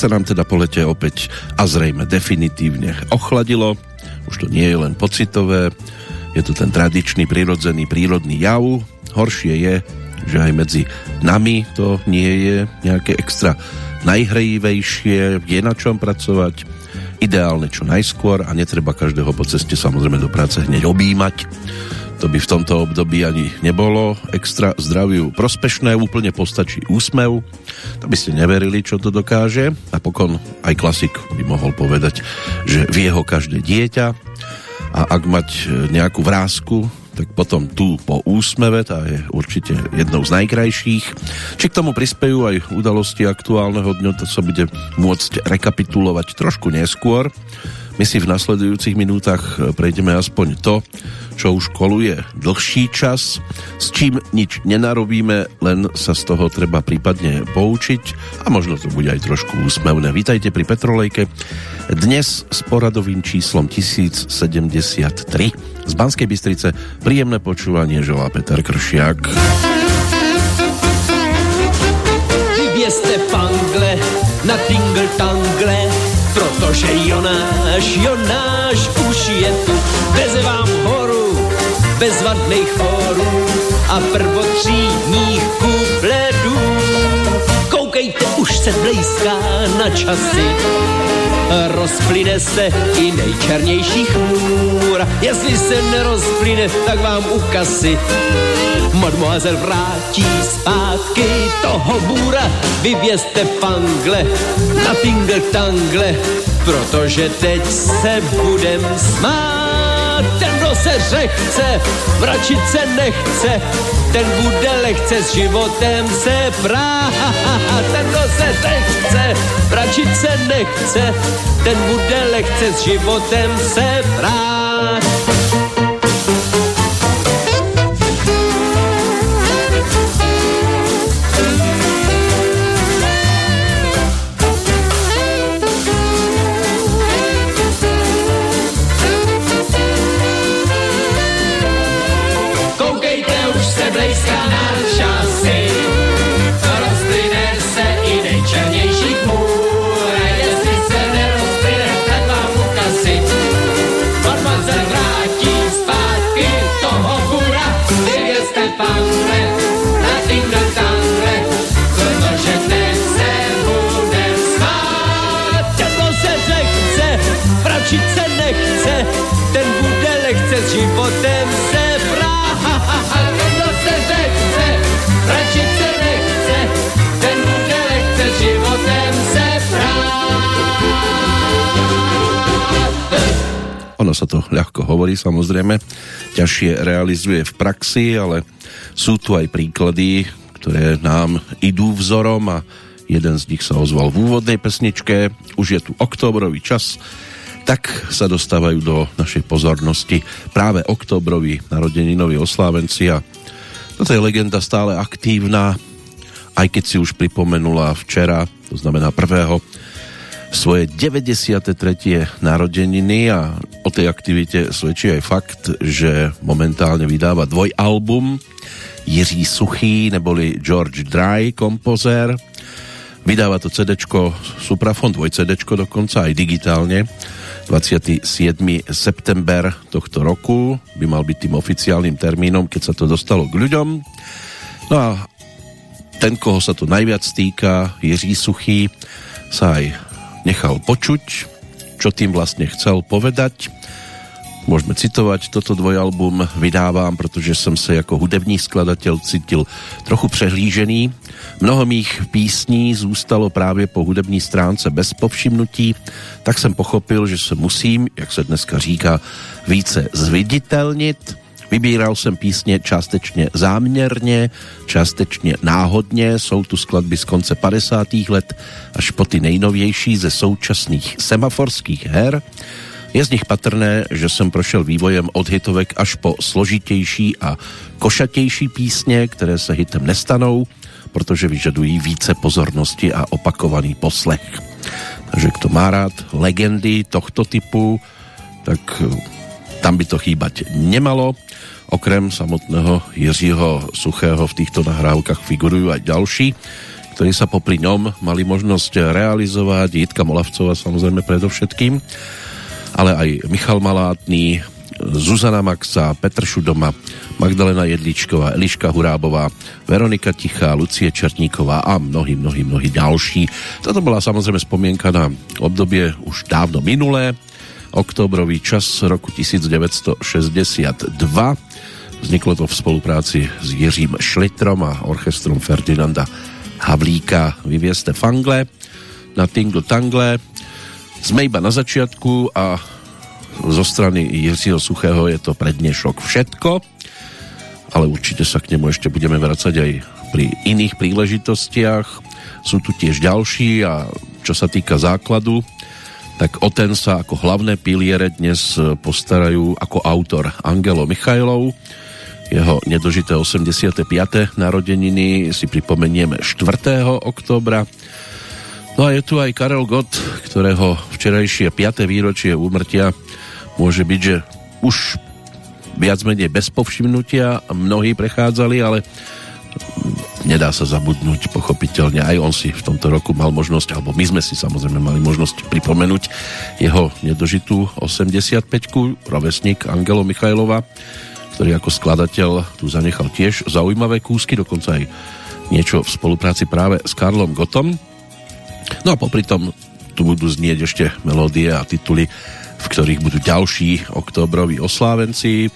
sa nám teda po lete opäť a zrejme definitívne ochladilo. Už to nie je len pocitové, je to ten tradičný, prirodzený, prírodný jav. Horšie je, že aj medzi nami to nie je nejaké extra najhrejivejšie, je na čom pracovať, ideálne čo najskôr a netreba každého po ceste samozrejme do práce hneď objímať to by v tomto období ani nebolo extra zdraviu prospešné, úplne postačí úsmev. To by ste neverili, čo to dokáže. A pokon aj klasik by mohol povedať, že vie ho každé dieťa a ak mať nejakú vrázku, tak potom tu po úsmeve, tá je určite jednou z najkrajších. Či k tomu prispejú aj udalosti aktuálneho dňa, to sa bude môcť rekapitulovať trošku neskôr. My si v nasledujúcich minútach prejdeme aspoň to, čo už koluje dlhší čas, s čím nič nenarobíme, len sa z toho treba prípadne poučiť a možno to bude aj trošku úsmevné. Vítajte pri Petrolejke. Dnes s poradovým číslom 1073 z Banskej Bystrice príjemné počúvanie želá Peter Kršiak. Vyvězte pangle na tingle tangle, protože Jonáš, Jonáš už je tu. Veze vám horu bezvadných chorů a prvotřídních kupledů. Koukejte, už se blízká na časy, rozplyne se i nejčernější chmůra. Jestli se nerozplyne, tak vám ukasy Mademoiselle vrátí zpátky toho bůra. Vyvězte fangle na tingle tangle, protože teď se budem smát. Ten se řechce, vračit se nechce, ten bude lehce s životem se prát. Ten, se nechce, vračit se nechce, ten bude lehce s životem se prát. Ono sa to ľahko hovorí, samozrejme, ťažšie realizuje v praxi, ale sú tu aj príklady, ktoré nám idú vzorom a jeden z nich sa ozval v úvodnej pesničke. Už je tu oktobrový čas, tak sa dostávajú do našej pozornosti práve oktobroví narodeninoví oslávenci a toto je legenda stále aktívna, aj keď si už pripomenula včera, to znamená prvého, svoje 93. narodeniny a o tej aktivite svedčí aj fakt, že momentálne vydáva dvojalbum Jiří Suchý neboli George Dry, kompozér. Vydáva to CD Suprafon, dvoj CD dokonca aj digitálne. 27. september tohto roku by mal byť tým oficiálnym termínom, keď sa to dostalo k ľuďom. No a ten, koho sa to najviac týka, Jiří Suchý, sa aj nechal počuť, čo tým vlastne chcel povedať. Môžeme citovať, toto dvojalbum vydávám, protože som sa ako hudební skladateľ cítil trochu přehlížený. Mnoho mých písní zůstalo právě po hudební stránce bez povšimnutí, tak jsem pochopil, že se musím, jak se dneska říká, více zviditelnit Vybíral jsem písně částečně záměrně, částečně náhodně, jsou tu skladby z konce 50. let až po ty nejnovější ze současných semaforských her. Je z nich patrné, že jsem prošel vývojem od hitovek až po složitější a košatější písně, které se hitem nestanou, protože vyžadují více pozornosti a opakovaný poslech. Takže kto má rád legendy tohto typu, tak tam by to chýbať nemalo. Okrem samotného Jiřího Suchého v týchto nahrávkach figurujú aj ďalší, ktorí sa popri ňom mali možnosť realizovať, Jitka Molavcová samozrejme predovšetkým, ale aj Michal Malátny, Zuzana Maxa, Petr Šudoma, Magdalena Jedličková, Eliška Hurábová, Veronika Tichá, Lucie Čertníková a mnohí, mnohí, mnohí ďalší. Toto bola samozrejme spomienka na obdobie už dávno minulé, oktobrový čas roku 1962. Vzniklo to v spolupráci s Jiřím Šlitrom a orchestrom Ferdinanda Havlíka Vyvieste Fangle na Tingle Tangle. Sme iba na začiatku a zo strany Jiřího Suchého je to prednešok všetko ale určite sa k nemu ešte budeme vracať aj pri iných príležitostiach. Sú tu tiež ďalší a čo sa týka základu, tak o ten sa ako hlavné piliere dnes postarajú ako autor Angelo Michajlov. Jeho nedožité 85. narodeniny si pripomenieme 4. októbra. No a je tu aj Karel Gott, ktorého včerajšie 5. výročie úmrtia môže byť, že už viac menej bez povšimnutia mnohí prechádzali, ale nedá sa zabudnúť pochopiteľne. Aj on si v tomto roku mal možnosť, alebo my sme si samozrejme mali možnosť pripomenúť jeho nedožitú 85-ku, rovesník Angelo Michajlova, ktorý ako skladateľ tu zanechal tiež zaujímavé kúsky, dokonca aj niečo v spolupráci práve s Karlom Gotom. No a popri tom tu budú znieť ešte melódie a tituly v ktorých budú ďalší októbroví oslávenci.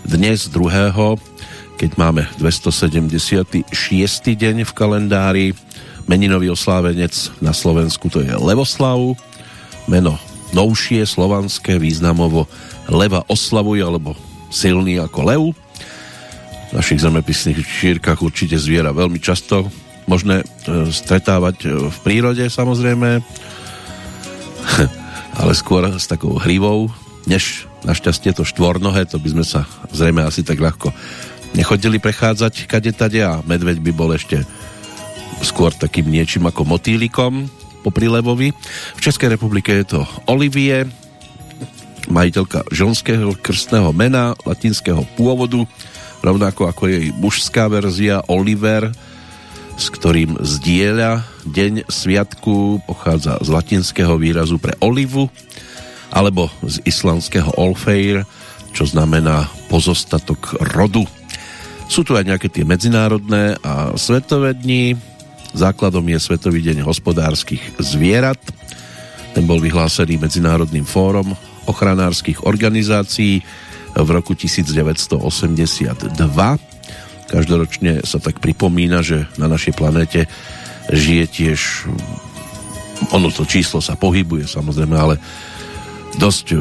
Dnes druhého, keď máme 276. deň v kalendári, meninový oslávenec na Slovensku to je Levoslav, meno novšie, slovanské, významovo leva oslavuje, alebo silný ako lev. V našich zemepisných šírkach určite zviera veľmi často možné e, stretávať e, v prírode samozrejme ale skôr s takou hrivou, než našťastie to štvornohé, to by sme sa zrejme asi tak ľahko nechodili prechádzať kade tade a medveď by bol ešte skôr takým niečím ako motýlikom po Levovi. V Českej republike je to Olivie, majiteľka ženského krstného mena latinského pôvodu, rovnako ako jej mužská verzia Oliver, s ktorým zdieľa deň sviatku, pochádza z latinského výrazu pre olivu, alebo z islandského olfeir, čo znamená pozostatok rodu. Sú tu aj nejaké tie medzinárodné a svetové dni. Základom je Svetový deň hospodárskych zvierat. Ten bol vyhlásený Medzinárodným fórom ochranárskych organizácií v roku 1982 Každoročne sa tak pripomína, že na našej planéte žije tiež ono to číslo sa pohybuje samozrejme, ale dosť e,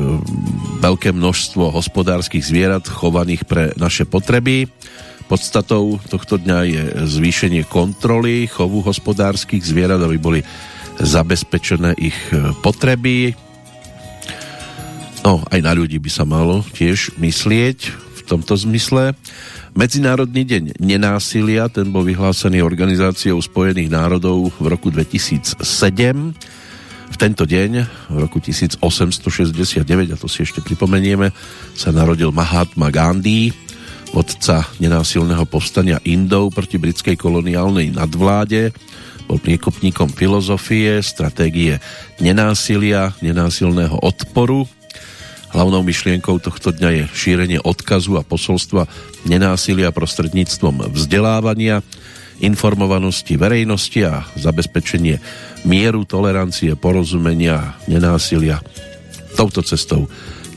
veľké množstvo hospodárskych zvierat chovaných pre naše potreby. Podstatou tohto dňa je zvýšenie kontroly chovu hospodárskych zvierat, aby boli zabezpečené ich e, potreby. No, aj na ľudí by sa malo tiež myslieť v tomto zmysle. Medzinárodný deň nenásilia, ten bol vyhlásený Organizáciou spojených národov v roku 2007. V tento deň, v roku 1869, a to si ešte pripomenieme, sa narodil Mahatma Gandhi, vodca nenásilného povstania Indov proti britskej koloniálnej nadvláde, bol priekopníkom filozofie, stratégie nenásilia, nenásilného odporu, Hlavnou myšlienkou tohto dňa je šírenie odkazu a posolstva nenásilia prostredníctvom vzdelávania, informovanosti verejnosti a zabezpečenie mieru tolerancie, porozumenia, nenásilia. Touto cestou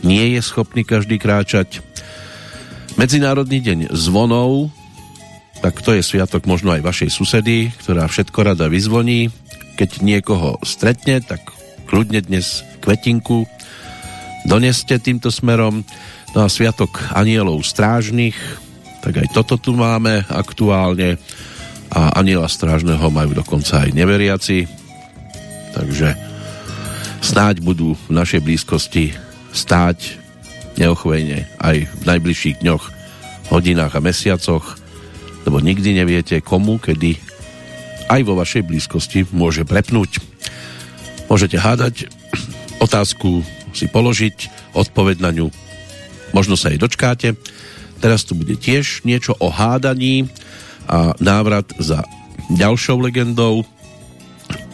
nie je schopný každý kráčať. Medzinárodný deň zvonov, tak to je sviatok možno aj vašej susedy, ktorá všetko rada vyzvoní. Keď niekoho stretne, tak kľudne dnes kvetinku, doneste týmto smerom. No a Sviatok anielov strážnych, tak aj toto tu máme aktuálne a aniela strážneho majú dokonca aj neveriaci. Takže snáď budú v našej blízkosti stáť neochvejne aj v najbližších dňoch, hodinách a mesiacoch, lebo nikdy neviete komu, kedy aj vo vašej blízkosti môže prepnúť. Môžete hádať otázku si položiť, odpoveď na ňu možno sa jej dočkáte. Teraz tu bude tiež niečo o hádaní a návrat za ďalšou legendou.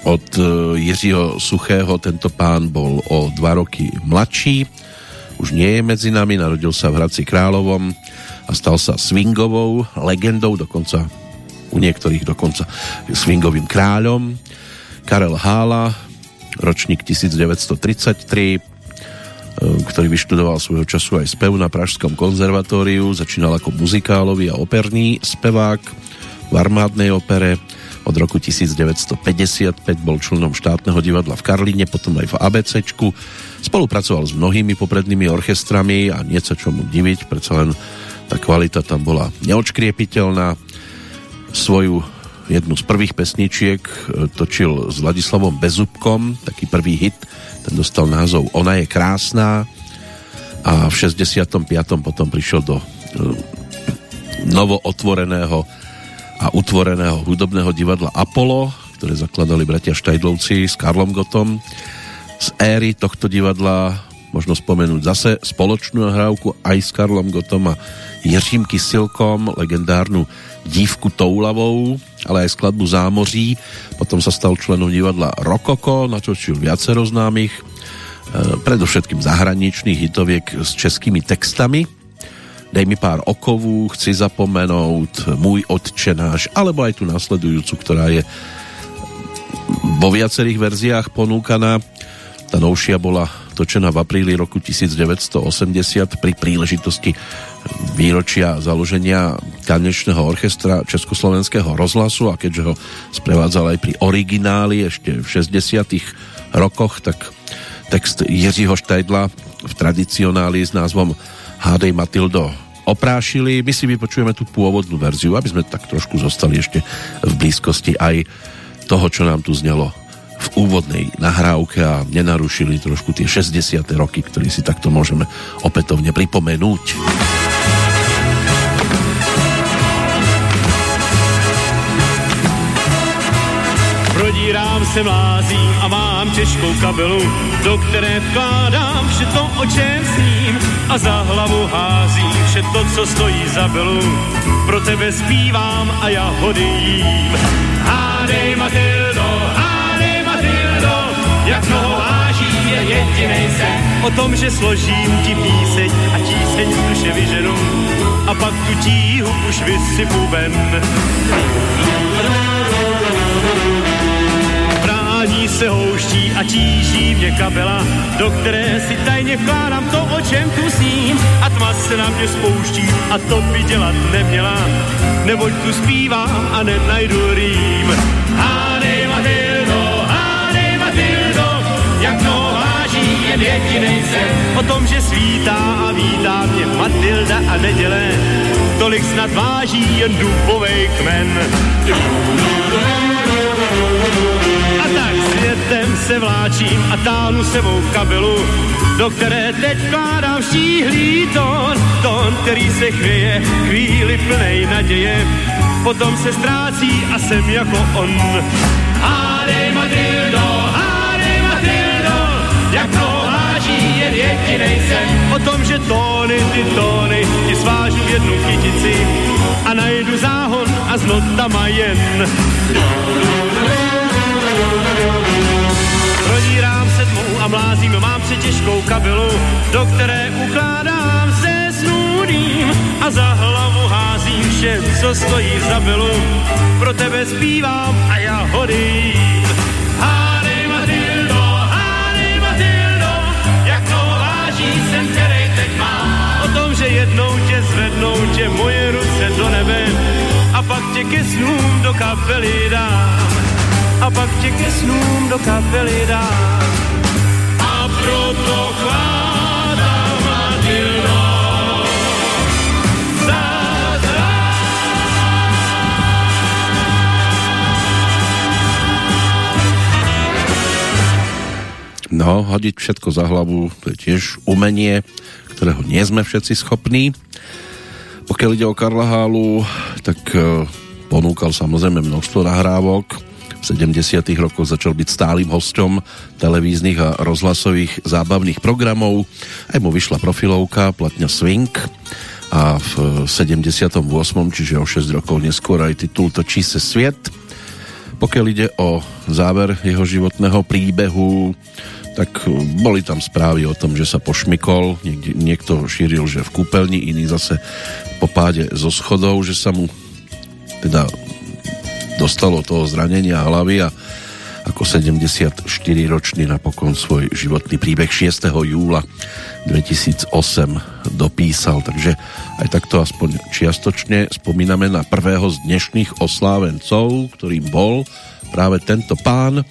Od e, Jiřího Suchého tento pán bol o dva roky mladší. Už nie je medzi nami, narodil sa v Hradci Královom a stal sa swingovou legendou, dokonca u niektorých dokonca swingovým kráľom. Karel Hála, ročník 1933, ktorý vyštudoval svojho času aj spev na Pražskom konzervatóriu, začínal ako muzikálový a operný spevák v armádnej opere. Od roku 1955 bol členom štátneho divadla v Karlíne, potom aj v ABCčku. Spolupracoval s mnohými poprednými orchestrami a nie sa čomu diviť, predsa len tá kvalita tam bola neočkriepiteľná. Svoju jednu z prvých pesničiek e, točil s Vladislavom Bezubkom, taký prvý hit, ten dostal názov Ona je krásná a v 65. potom prišiel do e, novootvoreného a utvoreného hudobného divadla Apollo, ktoré zakladali bratia Štajdlovci s Karlom Gotom. Z éry tohto divadla možno spomenúť zase spoločnú hrávku aj s Karlom Gotom a Jiřím Kysilkom, legendárnu Dívku Toulavou, ale aj skladbu Zámoří. Potom sa stal členom divadla Rokoko, natočil viacero známych, e, predovšetkým zahraničných hitoviek s českými textami Dej mi pár okovů, chci zapomenout, Můj odčenáš, alebo aj tu nasledujúcu, ktorá je vo viacerých verziách ponúkaná. Tá novšia bola točená v apríli roku 1980 pri príležitosti výročia založenia tanečného orchestra Československého rozhlasu a keďže ho sprevádzal aj pri origináli ešte v 60 rokoch, tak text Jiřího Štajdla v tradicionáli s názvom Hádej Matildo oprášili. My si vypočujeme tú pôvodnú verziu, aby sme tak trošku zostali ešte v blízkosti aj toho, čo nám tu znelo v úvodnej nahrávke a nenarušili trošku tie 60. roky, ktoré si takto môžeme opätovne pripomenúť. Prodírám se mlázím a mám těžkou kabelu, do které vkládám vše to, o čem sním a za hlavu házím vše to, co stojí za belu. Pro tebe zpívám a já hody jím. Hádej Matildo, hádej Matildo, jak mnoho váží je jedinej sen. O tom, že složím ti píseň a tíseň v duše vyženu a pak tu tíhu už vysypu ven Brání se houští a tíží mě kabela, do které si tajně vkládám to, o čem tu sním. A tma se na mě spouští a to by dělat neměla, neboť tu zpívám a nenajdu rým. Hádej Matildo, hádej Matildo, jak mnoho váží jen jedinej sen. O tom, že svítá a vítá mě Matilda a neděle, tolik snad váží jen dubovej kmen. Tak světem se vláčím a táhnu sebou kabelu, do které teď vkládám štíhlý tón, tón, který se chvěje, chvíli plnej naděje, potom se ztrácí a jsem jako on. Hádej Matildo, hádej Matildo, jak to váží jen jedinej sen. O tom, že tóny, ty tóny, ti svážu v jednu kytici a najdu záhon a s notama jen. Prodírám se tmou a mlázím, mám přetěžkou kabelu, do které ukládám se snůdím a za hlavu házím vše, co stojí za bylu. Pro tebe zpívám a já hodím. Hádej Matildo, hádej Matildo, jak to váží sen, který teď mám. O tom, že jednou tě zvednou tě moje ruce do nebe a pak tě ke snům do kapely dám a pak tě ke snům do kapely dám. A proto chvádám Matildo. No, hodiť všetko za hlavu, to je tiež umenie, ktorého nie sme všetci schopní. Pokiaľ ide o Karla Hálu, tak eh, ponúkal samozrejme množstvo nahrávok, 70. rokoch začal byť stálym hostom televíznych a rozhlasových zábavných programov. Aj mu vyšla profilovka Platňa Swing a v 78. čiže o 6 rokov neskôr aj titul Točí se sviet. Pokiaľ ide o záver jeho životného príbehu, tak boli tam správy o tom, že sa pošmykol, niekde, niekto šíril, že v kúpeľni, iný zase po páde zo schodov, že sa mu teda dostalo toho zranenia hlavy a ako 74-ročný napokon svoj životný príbeh 6. júla 2008 dopísal. Takže aj takto aspoň čiastočne spomíname na prvého z dnešných oslávencov, ktorým bol práve tento pán.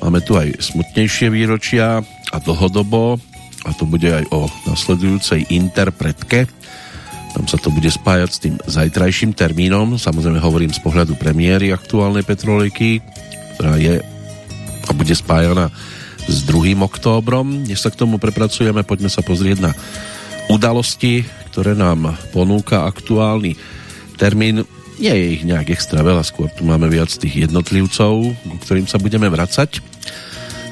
Máme tu aj smutnejšie výročia a dlhodobo a to bude aj o nasledujúcej interpretke. Tam sa to bude spájať s tým zajtrajším termínom. Samozrejme hovorím z pohľadu premiéry aktuálnej Petrolejky, ktorá je a bude spájana s 2. októbrom. Než sa k tomu prepracujeme, poďme sa pozrieť na udalosti, ktoré nám ponúka aktuálny termín. Nie je ich nejak extra veľa, skôr tu máme viac tých jednotlivcov, k ktorým sa budeme vracať.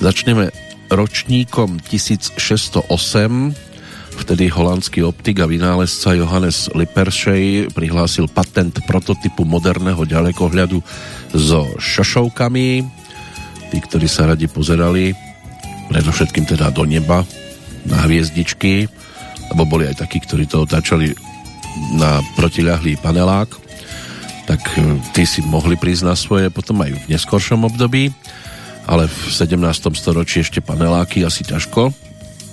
Začneme ročníkom 1608, vtedy holandský optik a vynálezca Johannes Lippershey prihlásil patent prototypu moderného ďalekohľadu so šošovkami. Tí, ktorí sa radi pozerali predovšetkým teda do neba na hviezdičky, lebo boli aj takí, ktorí to otáčali na protiľahlý panelák, tak e, tí si mohli prísť na svoje potom aj v neskoršom období, ale v 17. storočí ešte paneláky asi ťažko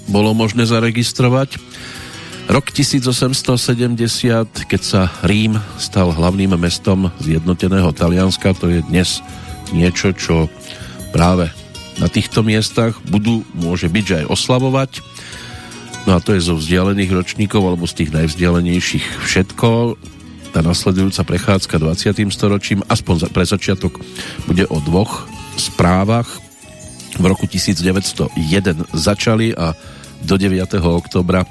bolo možné zaregistrovať. Rok 1870, keď sa Rím stal hlavným mestom zjednoteného Talianska, to je dnes niečo, čo práve na týchto miestach budú, môže byť, že aj oslavovať. No a to je zo vzdialených ročníkov alebo z tých najvzdialenejších všetko. Tá nasledujúca prechádzka 20. storočím, aspoň pre začiatok, bude o dvoch správach. V roku 1901 začali a do 9. oktobra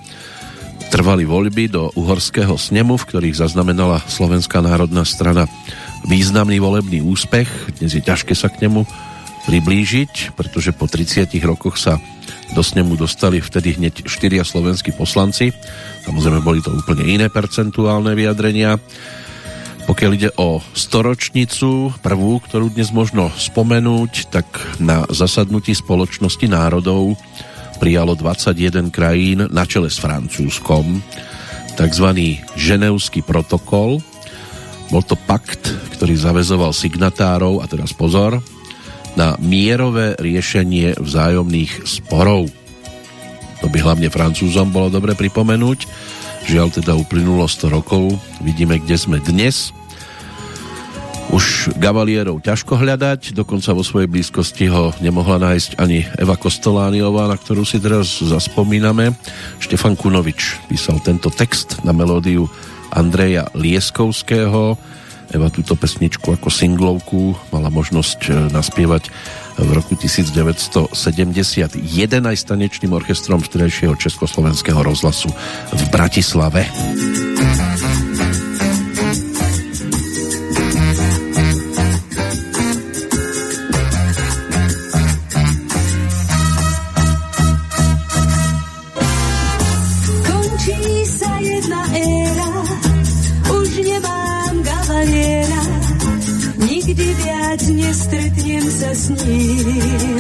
trvali voľby do uhorského snemu, v ktorých zaznamenala Slovenská národná strana významný volebný úspech. Dnes je ťažké sa k nemu priblížiť, pretože po 30 rokoch sa do snemu dostali vtedy hneď štyria slovenskí poslanci. Samozrejme boli to úplne iné percentuálne vyjadrenia. Pokiaľ ide o storočnicu, prvú, ktorú dnes možno spomenúť, tak na zasadnutí spoločnosti národov prijalo 21 krajín na čele s Francúzskom tzv. ženevský protokol. Bol to pakt, ktorý zavezoval signatárov, a teraz pozor, na mierové riešenie vzájomných sporov. To by hlavne Francúzom bolo dobre pripomenúť. Žiaľ teda uplynulo 100 rokov. Vidíme, kde sme dnes. Už gavalierov ťažko hľadať, dokonca vo svojej blízkosti ho nemohla nájsť ani Eva Kostolániová, na ktorú si teraz zaspomíname. Štefan Kunovič písal tento text na melódiu Andreja Lieskovského, Eva túto pesničku ako singlovku mala možnosť e, naspievať v roku 1971 aj s tanečným orchestrom vtedajšieho Československého rozhlasu v Bratislave. S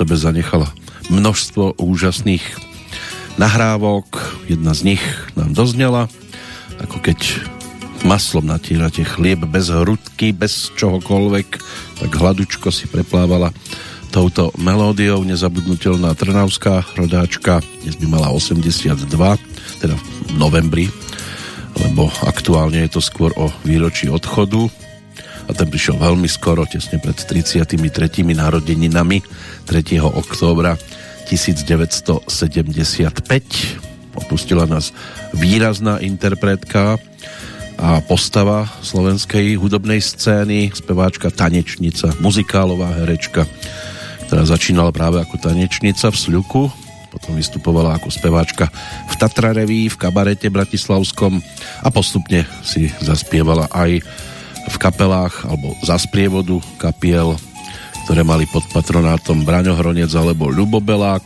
sebe zanechala množstvo úžasných nahrávok. Jedna z nich nám doznela, ako keď maslom natírate chlieb bez hrudky, bez čohokoľvek, tak hladučko si preplávala touto melódiou nezabudnutelná trnavská rodáčka, dnes by mala 82, teda v novembri, lebo aktuálne je to skôr o výročí odchodu a ten prišiel veľmi skoro, tesne pred 33. narodeninami 3. októbra 1975. Opustila nás výrazná interpretka a postava slovenskej hudobnej scény, speváčka, tanečnica, muzikálová herečka, ktorá začínala práve ako tanečnica v Sľuku, potom vystupovala ako speváčka v Tatrareví, v kabarete bratislavskom a postupne si zaspievala aj v kapelách alebo za sprievodu kapiel, ktoré mali pod patronátom Braňo alebo Ľubobelák.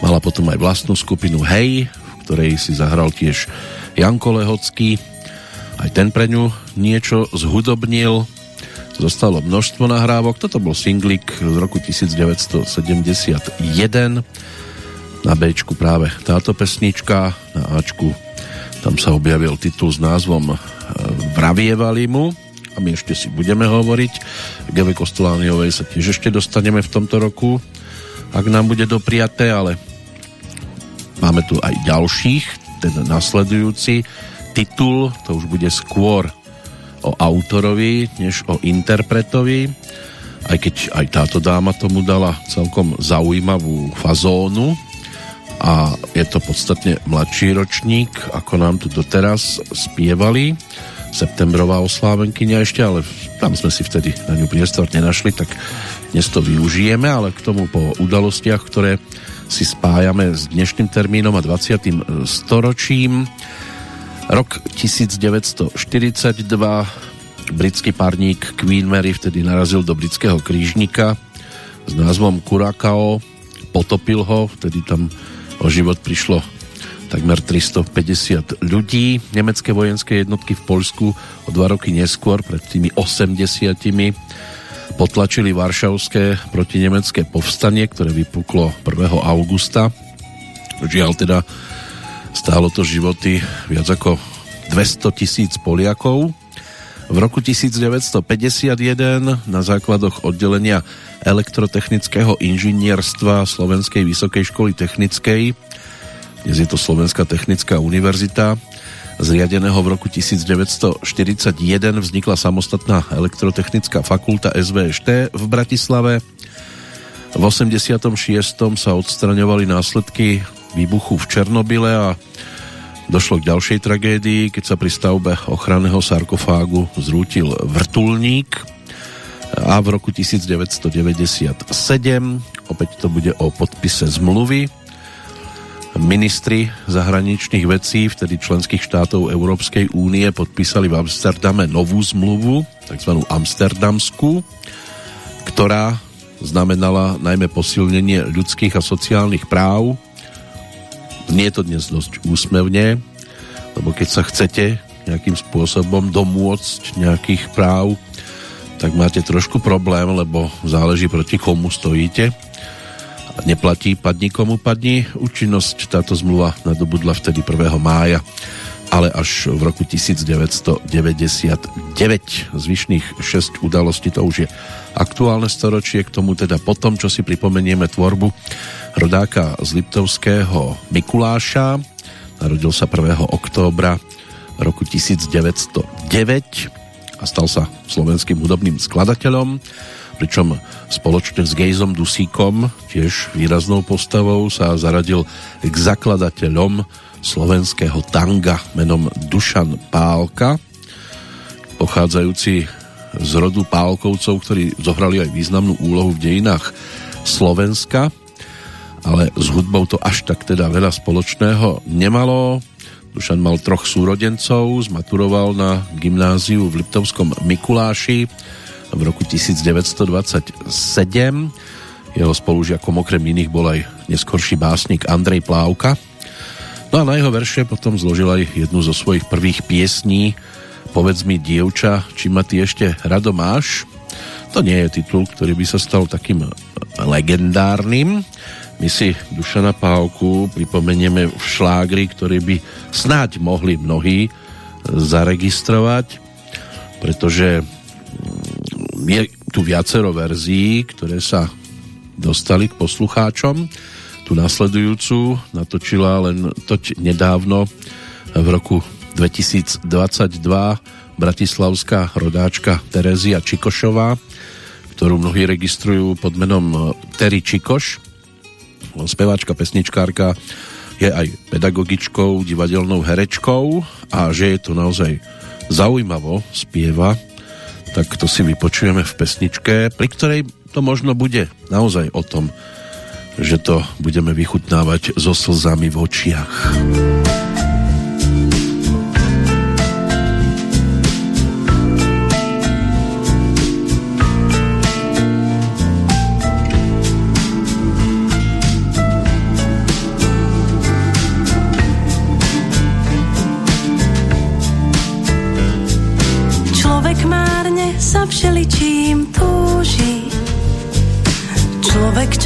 Mala potom aj vlastnú skupinu Hej, v ktorej si zahral tiež Janko Lehocký. Aj ten pre ňu niečo zhudobnil Zostalo množstvo nahrávok, toto bol singlik z roku 1971. Na B práve táto pesnička, na Ačku tam sa objavil titul s názvom Vravievali mu a my ešte si budeme hovoriť. K Eve Kostolániovej sa tiež ešte dostaneme v tomto roku, ak nám bude dopriaté, ale máme tu aj ďalších, ten nasledujúci titul, to už bude skôr o autorovi, než o interpretovi, aj keď aj táto dáma tomu dala celkom zaujímavú fazónu a je to podstatne mladší ročník, ako nám tu doteraz spievali. Septembrová oslávenkyňa ešte, ale tam sme si vtedy na ňu priestor nenašli, tak dnes to využijeme, ale k tomu po udalostiach, ktoré si spájame s dnešným termínom a 20. storočím Rok 1942 britský párník Queen Mary vtedy narazil do britského krížnika s názvom Curacao, potopil ho, vtedy tam o život prišlo takmer 350 ľudí. Nemecké vojenské jednotky v Poľsku o dva roky neskôr, pred tými 80 potlačili varšavské protinemecké povstanie, ktoré vypuklo 1. augusta. Žiaľ teda Stálo to životy viac ako 200 tisíc Poliakov. V roku 1951 na základoch oddelenia elektrotechnického inžinierstva Slovenskej vysokej školy technickej, dnes je to Slovenská technická univerzita, zriadeného v roku 1941 vznikla samostatná elektrotechnická fakulta SVŠT v Bratislave. V 86. sa odstraňovali následky výbuchu v Černobyle a došlo k ďalšej tragédii, keď sa pri stavbe ochranného sarkofágu zrútil vrtulník a v roku 1997 opäť to bude o podpise zmluvy ministri zahraničných vecí vtedy členských štátov Európskej únie podpísali v Amsterdame novú zmluvu, tzv. Amsterdamskú, ktorá znamenala najmä posilnenie ľudských a sociálnych práv Znie to dnes dosť úsmevne, lebo keď sa chcete nejakým spôsobom domôcť nejakých práv, tak máte trošku problém, lebo záleží proti komu stojíte. Neplatí padni komu padni. Účinnosť táto zmluva nadobudla vtedy 1. mája ale až v roku 1999. Zvyšných 6 udalostí to už je aktuálne storočie, k tomu teda potom, čo si pripomenieme tvorbu rodáka z Liptovského Mikuláša. Narodil sa 1. októbra roku 1909 a stal sa slovenským hudobným skladateľom, pričom spoločne s Gejzom Dusíkom, tiež výraznou postavou, sa zaradil k zakladateľom slovenského tanga menom Dušan Pálka, pochádzajúci z rodu Pálkovcov, ktorí zohrali aj významnú úlohu v dejinách Slovenska ale s hudbou to až tak teda veľa spoločného nemalo. Dušan mal troch súrodencov, zmaturoval na gymnáziu v Liptovskom Mikuláši v roku 1927. Jeho spolužiakom okrem iných bol aj neskorší básnik Andrej Plávka. No a na jeho verše potom zložil aj jednu zo svojich prvých piesní Povedz mi, dievča, či ma ty ešte rado máš? To nie je titul, ktorý by sa stal takým legendárnym. My si Dušana Pávku pripomenieme v šlágri, ktorý by snáď mohli mnohí zaregistrovať, pretože je tu viacero verzií, ktoré sa dostali k poslucháčom. Tu nasledujúcu natočila len toť nedávno v roku 2022 bratislavská rodáčka Terezia Čikošová, ktorú mnohí registrujú pod menom Terry Čikoš. Speváčka, pesničkárka, je aj pedagogičkou, divadelnou herečkou a že je to naozaj zaujímavo spieva, tak to si vypočujeme v pesničke, pri ktorej to možno bude naozaj o tom, že to budeme vychutnávať so slzami v očiach.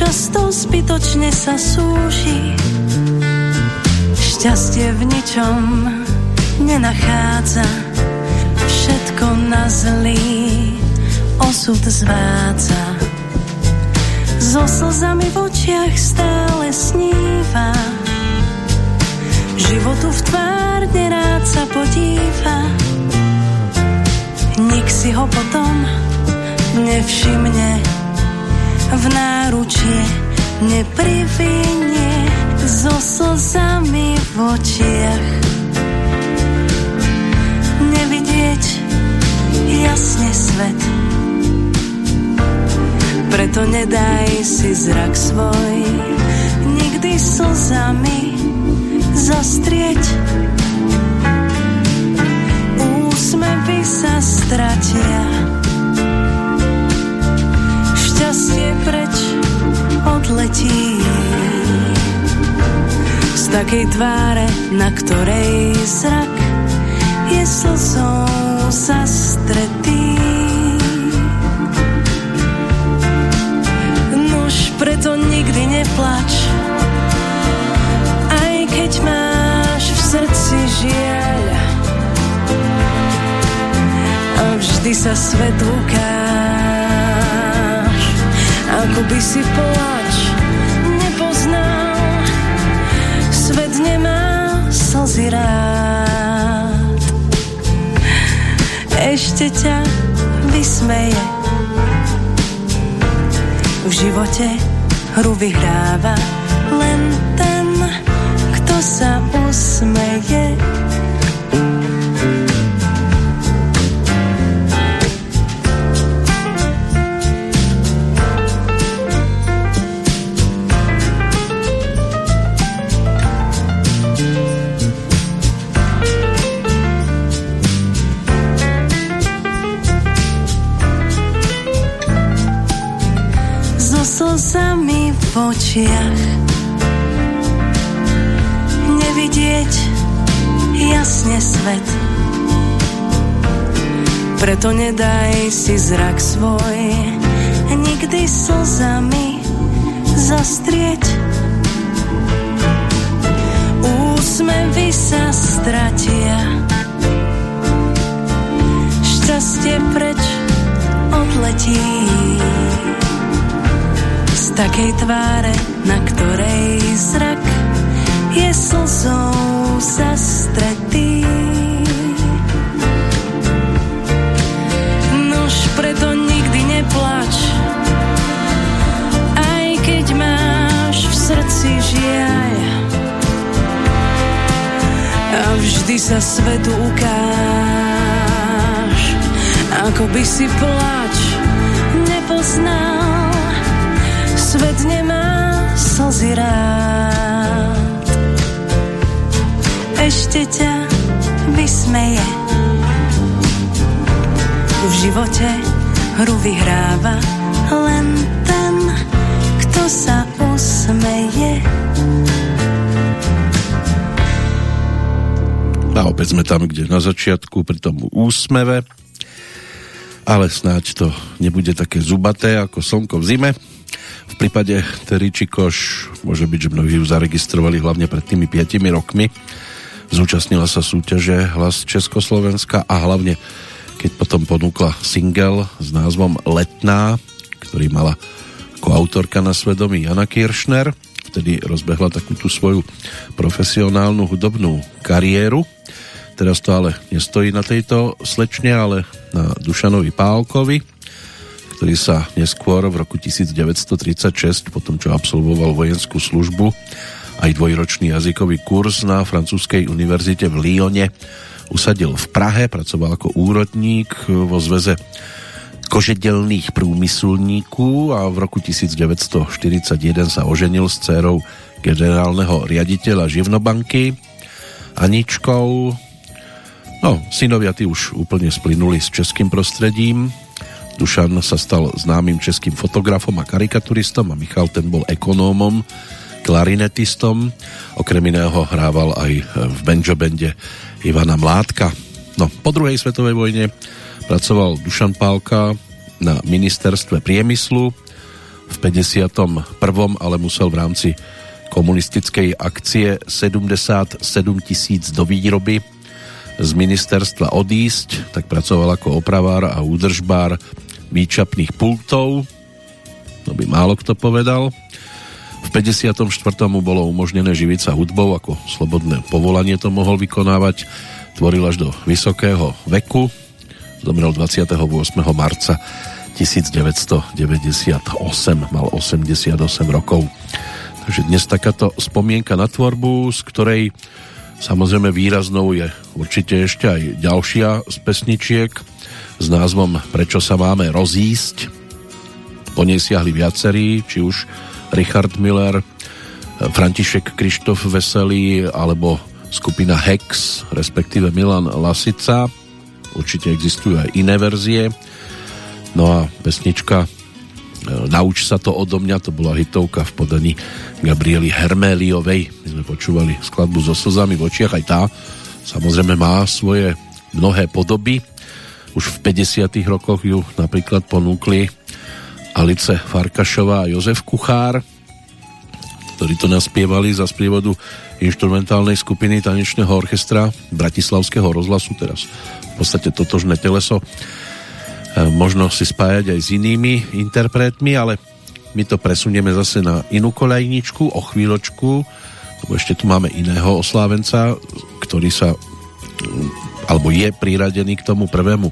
Často zbytočne sa súži. Šťastie v ničom nenachádza, všetko na zlý osud zvádza. So slzami v očiach stále sníva, životu v tvár nerád sa podíva. Nik si ho potom nevšimne, v náručie neprivinie so slzami v očiach. Nevidieť jasne svet, preto nedaj si zrak svoj nikdy slzami zastrieť. Sa stratia, šťastie preč odletí. Z takej tváre, na ktorej zrak je slzou zastretý. Nuž preto nikdy neplač, aj keď máš vždy sa svet ukáže ako by si plač nepoznal. Svet nemá slzy rád. Ešte ťa vysmeje. V živote hru vyhráva očiach nevidieť jasne svet. Preto nedaj si zrak svoj nikdy slzami zastrieť. Úsmevy sa stratia, šťastie preč odletí takej tváre, na ktorej zrak je slzou zastretý. Nož preto nikdy neplač, aj keď máš v srdci žiaľ. A vždy sa svetu ukáž, ako by si plač nepoznal Svet nemá slzy rád. Ešte ťa vysmeje. V živote hru vyhráva len ten, kto sa usmeje. A opäť sme tam, kde na začiatku pri tom úsmeve, ale snáď to nebude také zubaté ako slnko v zime. Prípade Terry Čikoš môže byť, že mnohí ju zaregistrovali hlavne pred tými 5 rokmi. Zúčastnila sa súťaže Hlas Československa a hlavne keď potom ponúkla single s názvom Letná, ktorý mala ako autorka na svedomí Jana Kiršner. Vtedy rozbehla takú tú svoju profesionálnu hudobnú kariéru. Teraz to ale nestojí na tejto slečne, ale na Dušanovi Pálkovi, ktorý sa neskôr v roku 1936, potom čo absolvoval vojenskú službu, aj dvojročný jazykový kurz na francúzskej univerzite v Lyone, usadil v Prahe, pracoval ako úrodník vo zväze kožedelných průmyslníků a v roku 1941 sa oženil s dcerou generálneho riaditeľa Živnobanky Aničkou. No, synovia tí už úplne splynuli s českým prostredím. Dušan sa stal známym českým fotografom a karikaturistom a Michal ten bol ekonómom, klarinetistom. Okrem iného hrával aj v banjo bende Ivana Mládka. No, po druhej svetovej vojne Pracoval Dušan Pálka na ministerstve priemyslu v 51. ale musel v rámci komunistickej akcie 77 tisíc do výroby z ministerstva odísť, tak pracoval ako opravár a údržbár výčapných pultov. To by málo kto povedal. V 54. mu bolo umožnené živiť sa hudbou, ako slobodné povolanie to mohol vykonávať. Tvoril až do vysokého veku, Zomrel 28. marca 1998, mal 88 rokov. Takže dnes takáto spomienka na tvorbu, z ktorej samozrejme výraznou je určite ešte aj ďalšia z pesničiek s názvom Prečo sa máme rozísť. Po nej siahli viacerí, či už Richard Miller, František Krištof Veselý alebo skupina Hex, respektíve Milan Lasica určite existujú aj iné verzie. No a pesnička Nauč sa to odo mňa, to bola hitovka v podaní Gabriely Herméliovej. My sme počúvali skladbu so slzami v očiach, aj tá samozrejme má svoje mnohé podoby. Už v 50 rokoch ju napríklad ponúkli Alice Farkašová a Jozef Kuchár, ktorí to naspievali za sprievodu instrumentálnej skupiny tanečného orchestra Bratislavského rozhlasu, teraz podstate totožné teleso e, možno si spájať aj s inými interpretmi, ale my to presunieme zase na inú kolejničku o chvíľočku, lebo ešte tu máme iného oslávenca, ktorý sa alebo je priradený k tomu prvému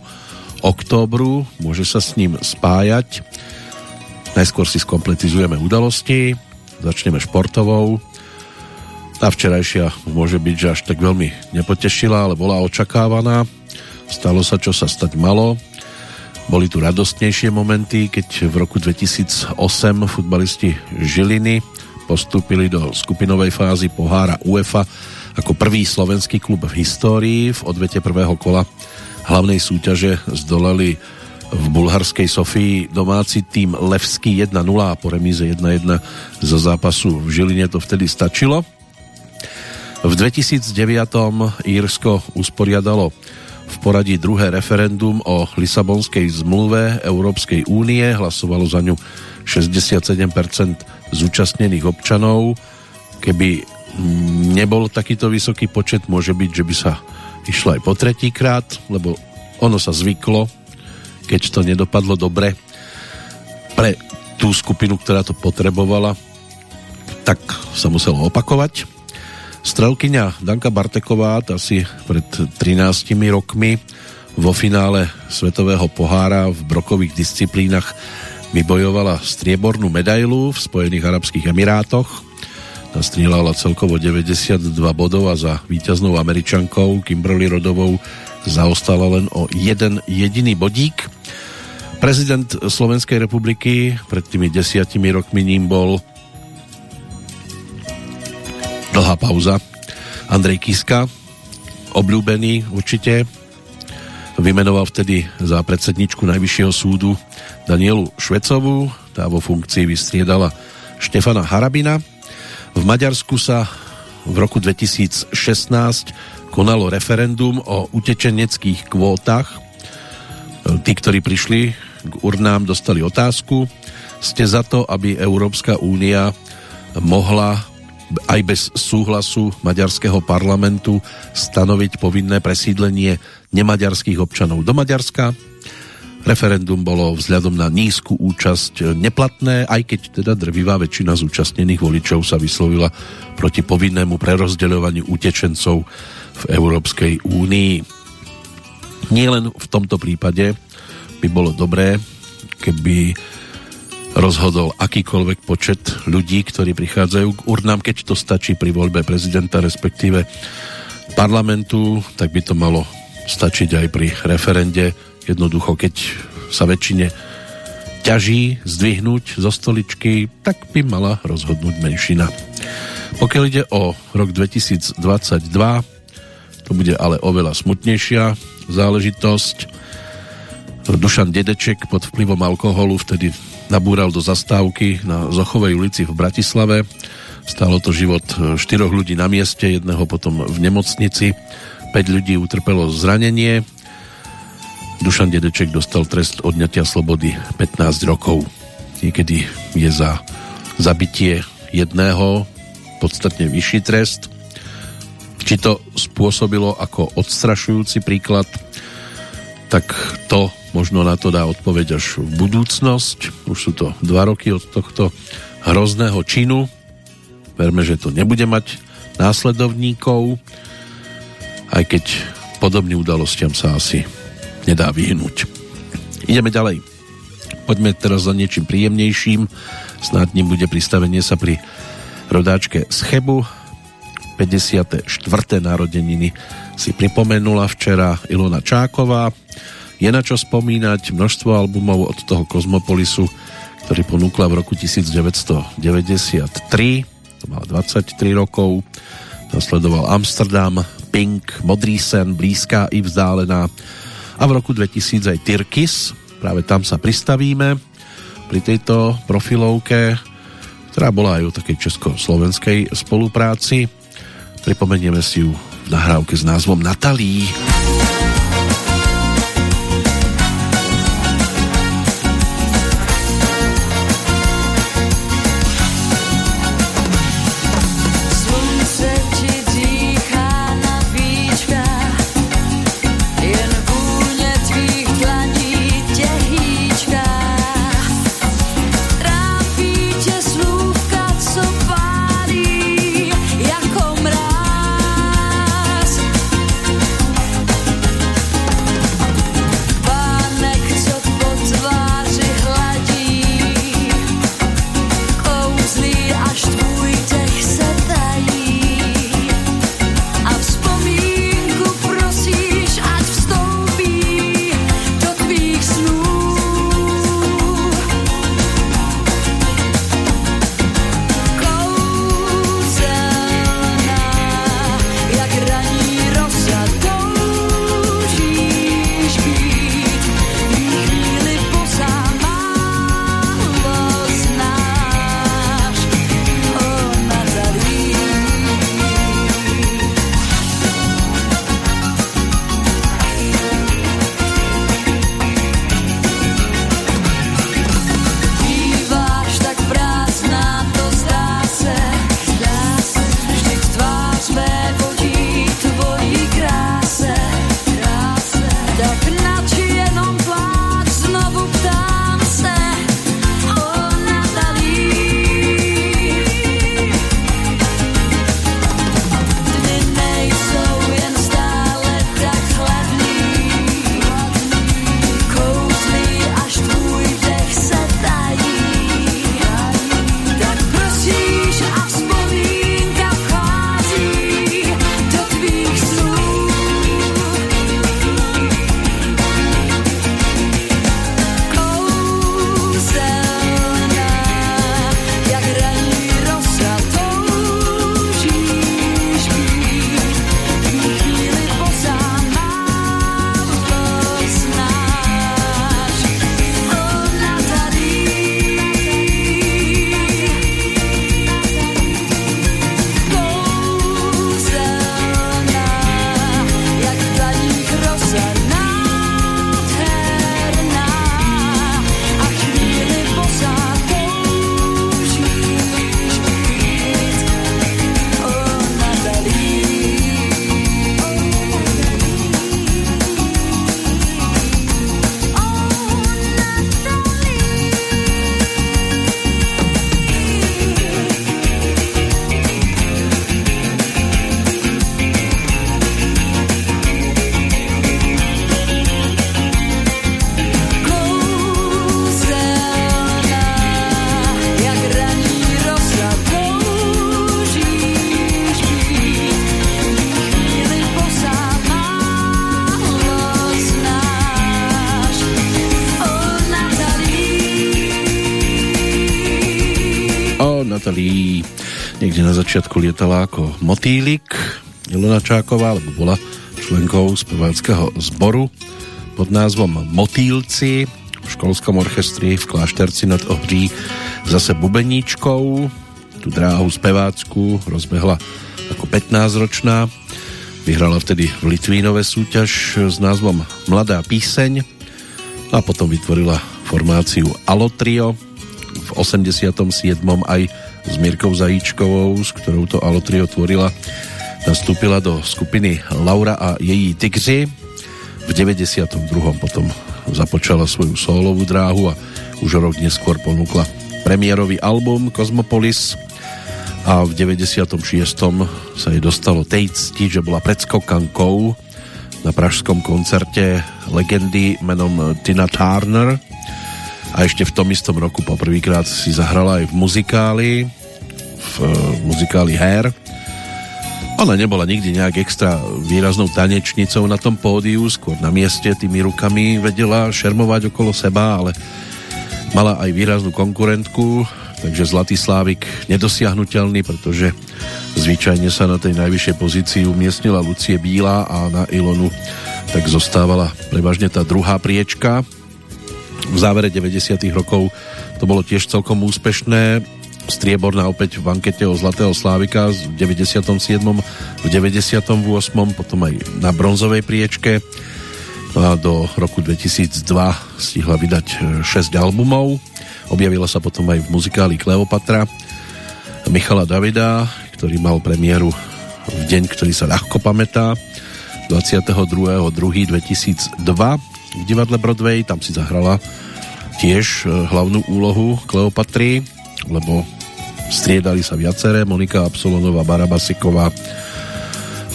októbru, môže sa s ním spájať. Najskôr si skompletizujeme udalosti, začneme športovou. Tá včerajšia môže byť, že až tak veľmi nepotešila, ale bola očakávaná Stalo sa, čo sa stať malo. Boli tu radostnejšie momenty, keď v roku 2008 futbalisti Žiliny postúpili do skupinovej fázy pohára UEFA ako prvý slovenský klub v histórii. V odvete prvého kola hlavnej súťaže zdolali v bulharskej Sofii domáci tým Levský 1-0 a po remíze 1-1 zo zápasu v Žiline to vtedy stačilo. V 2009 Írsko usporiadalo poradí druhé referendum o Lisabonskej zmluve Európskej únie. Hlasovalo za ňu 67% zúčastnených občanov. Keby nebol takýto vysoký počet, môže byť, že by sa išlo aj po tretíkrát, lebo ono sa zvyklo, keď to nedopadlo dobre pre tú skupinu, ktorá to potrebovala, tak sa muselo opakovať. Strelkyňa Danka Barteková, tá si pred 13 rokmi vo finále Svetového pohára v brokových disciplínach vybojovala striebornú medailu v Spojených Arabských Emirátoch. Nastrieľala celkovo 92 bodov a za víťaznou Američankou Kimberly Rodovou zaostala len o jeden jediný bodík. Prezident Slovenskej republiky pred tými desiatimi rokmi ním bol dlhá pauza. Andrej Kiska, obľúbený určite, vymenoval vtedy za predsedničku Najvyššieho súdu Danielu Švecovú, tá vo funkcii vystriedala Štefana Harabina. V Maďarsku sa v roku 2016 konalo referendum o utečeneckých kvótach. Tí, ktorí prišli k urnám, dostali otázku. Ste za to, aby Európska únia mohla aj bez súhlasu maďarského parlamentu stanoviť povinné presídlenie nemaďarských občanov do Maďarska. Referendum bolo vzhľadom na nízku účasť neplatné, aj keď teda drvivá väčšina zúčastnených voličov sa vyslovila proti povinnému prerozdeľovaniu utečencov v Európskej únii. Nielen v tomto prípade by bolo dobré, keby rozhodol akýkoľvek počet ľudí, ktorí prichádzajú k urnám, keď to stačí pri voľbe prezidenta, respektíve parlamentu, tak by to malo stačiť aj pri referende. Jednoducho, keď sa väčšine ťaží zdvihnúť zo stoličky, tak by mala rozhodnúť menšina. Pokiaľ ide o rok 2022, to bude ale oveľa smutnejšia záležitosť. Dušan Dedeček pod vplyvom alkoholu vtedy nabúral do zastávky na Zochovej ulici v Bratislave. Stálo to život e, štyroch ľudí na mieste, jedného potom v nemocnici. 5 ľudí utrpelo zranenie. Dušan Dedeček dostal trest odňatia slobody 15 rokov. Niekedy je za zabitie jedného podstatne vyšší trest. Či to spôsobilo ako odstrašujúci príklad, tak to možno na to dá odpoveď až v budúcnosť. Už sú to dva roky od tohto hrozného činu. Verme, že to nebude mať následovníkov, aj keď podobným udalostiam sa asi nedá vyhnúť. Ideme ďalej. Poďme teraz za niečím príjemnejším. Snáď ním bude pristavenie sa pri rodáčke z Chebu. 54. narodeniny si pripomenula včera Ilona Čáková. Je na čo spomínať, množstvo albumov od toho Kozmopolisu, ktorý ponúkla v roku 1993, to mala 23 rokov, nasledoval Amsterdam, Pink, Modrý sen, Blízká i vzdálená. A v roku 2000 aj Tyrkis, práve tam sa pristavíme pri tejto profilovke, ktorá bola aj o takej česko-slovenskej spolupráci. Pripomenieme si ju v nahrávke s názvom Natalí. Natalí. Začiatku lietala ako motýlik Ilona Čáková, alebo bola členkou speváckého zboru pod názvom Motýlci v školskom orchestri v Klášterci nad Ohří zase bubeníčkou tú dráhu spevácku rozbehla ako 15-ročná vyhrala vtedy v Litvínove súťaž s názvom Mladá píseň a potom vytvorila formáciu Alotrio v 87. aj s Mirkou Zajíčkovou, s ktorou to Alotrio tvorila, nastúpila do skupiny Laura a její Tigři. V 92. potom započala svoju solovú dráhu a už rok neskôr ponúkla premiérový album Cosmopolis a v 96. sa jej dostalo tej cti, že bola predskokankou na pražskom koncerte legendy menom Tina Turner a ešte v tom istom roku poprvýkrát si zahrala aj v muzikáli uh, muzikáli Hair ona nebola nikdy nejak extra výraznou tanečnicou na tom pódiu, skôr na mieste tými rukami vedela šermovať okolo seba, ale mala aj výraznú konkurentku, takže Zlatý Slávik nedosiahnutelný, pretože zvyčajne sa na tej najvyššej pozícii umiestnila Lucie Bíla a na Ilonu tak zostávala prevažne tá druhá priečka v závere 90. rokov to bolo tiež celkom úspešné strieborná opäť v ankete o Zlatého Slávika v 97. v 98. potom aj na bronzovej priečke no a do roku 2002 stihla vydať 6 e, albumov objavila sa potom aj v muzikáli Kleopatra Michala Davida ktorý mal premiéru v deň, ktorý sa ľahko pamätá 22.2.2002 v divadle Broadway, tam si zahrala tiež e, hlavnú úlohu Kleopatry, lebo striedali sa viaceré, Monika Absolonová, Barabasiková,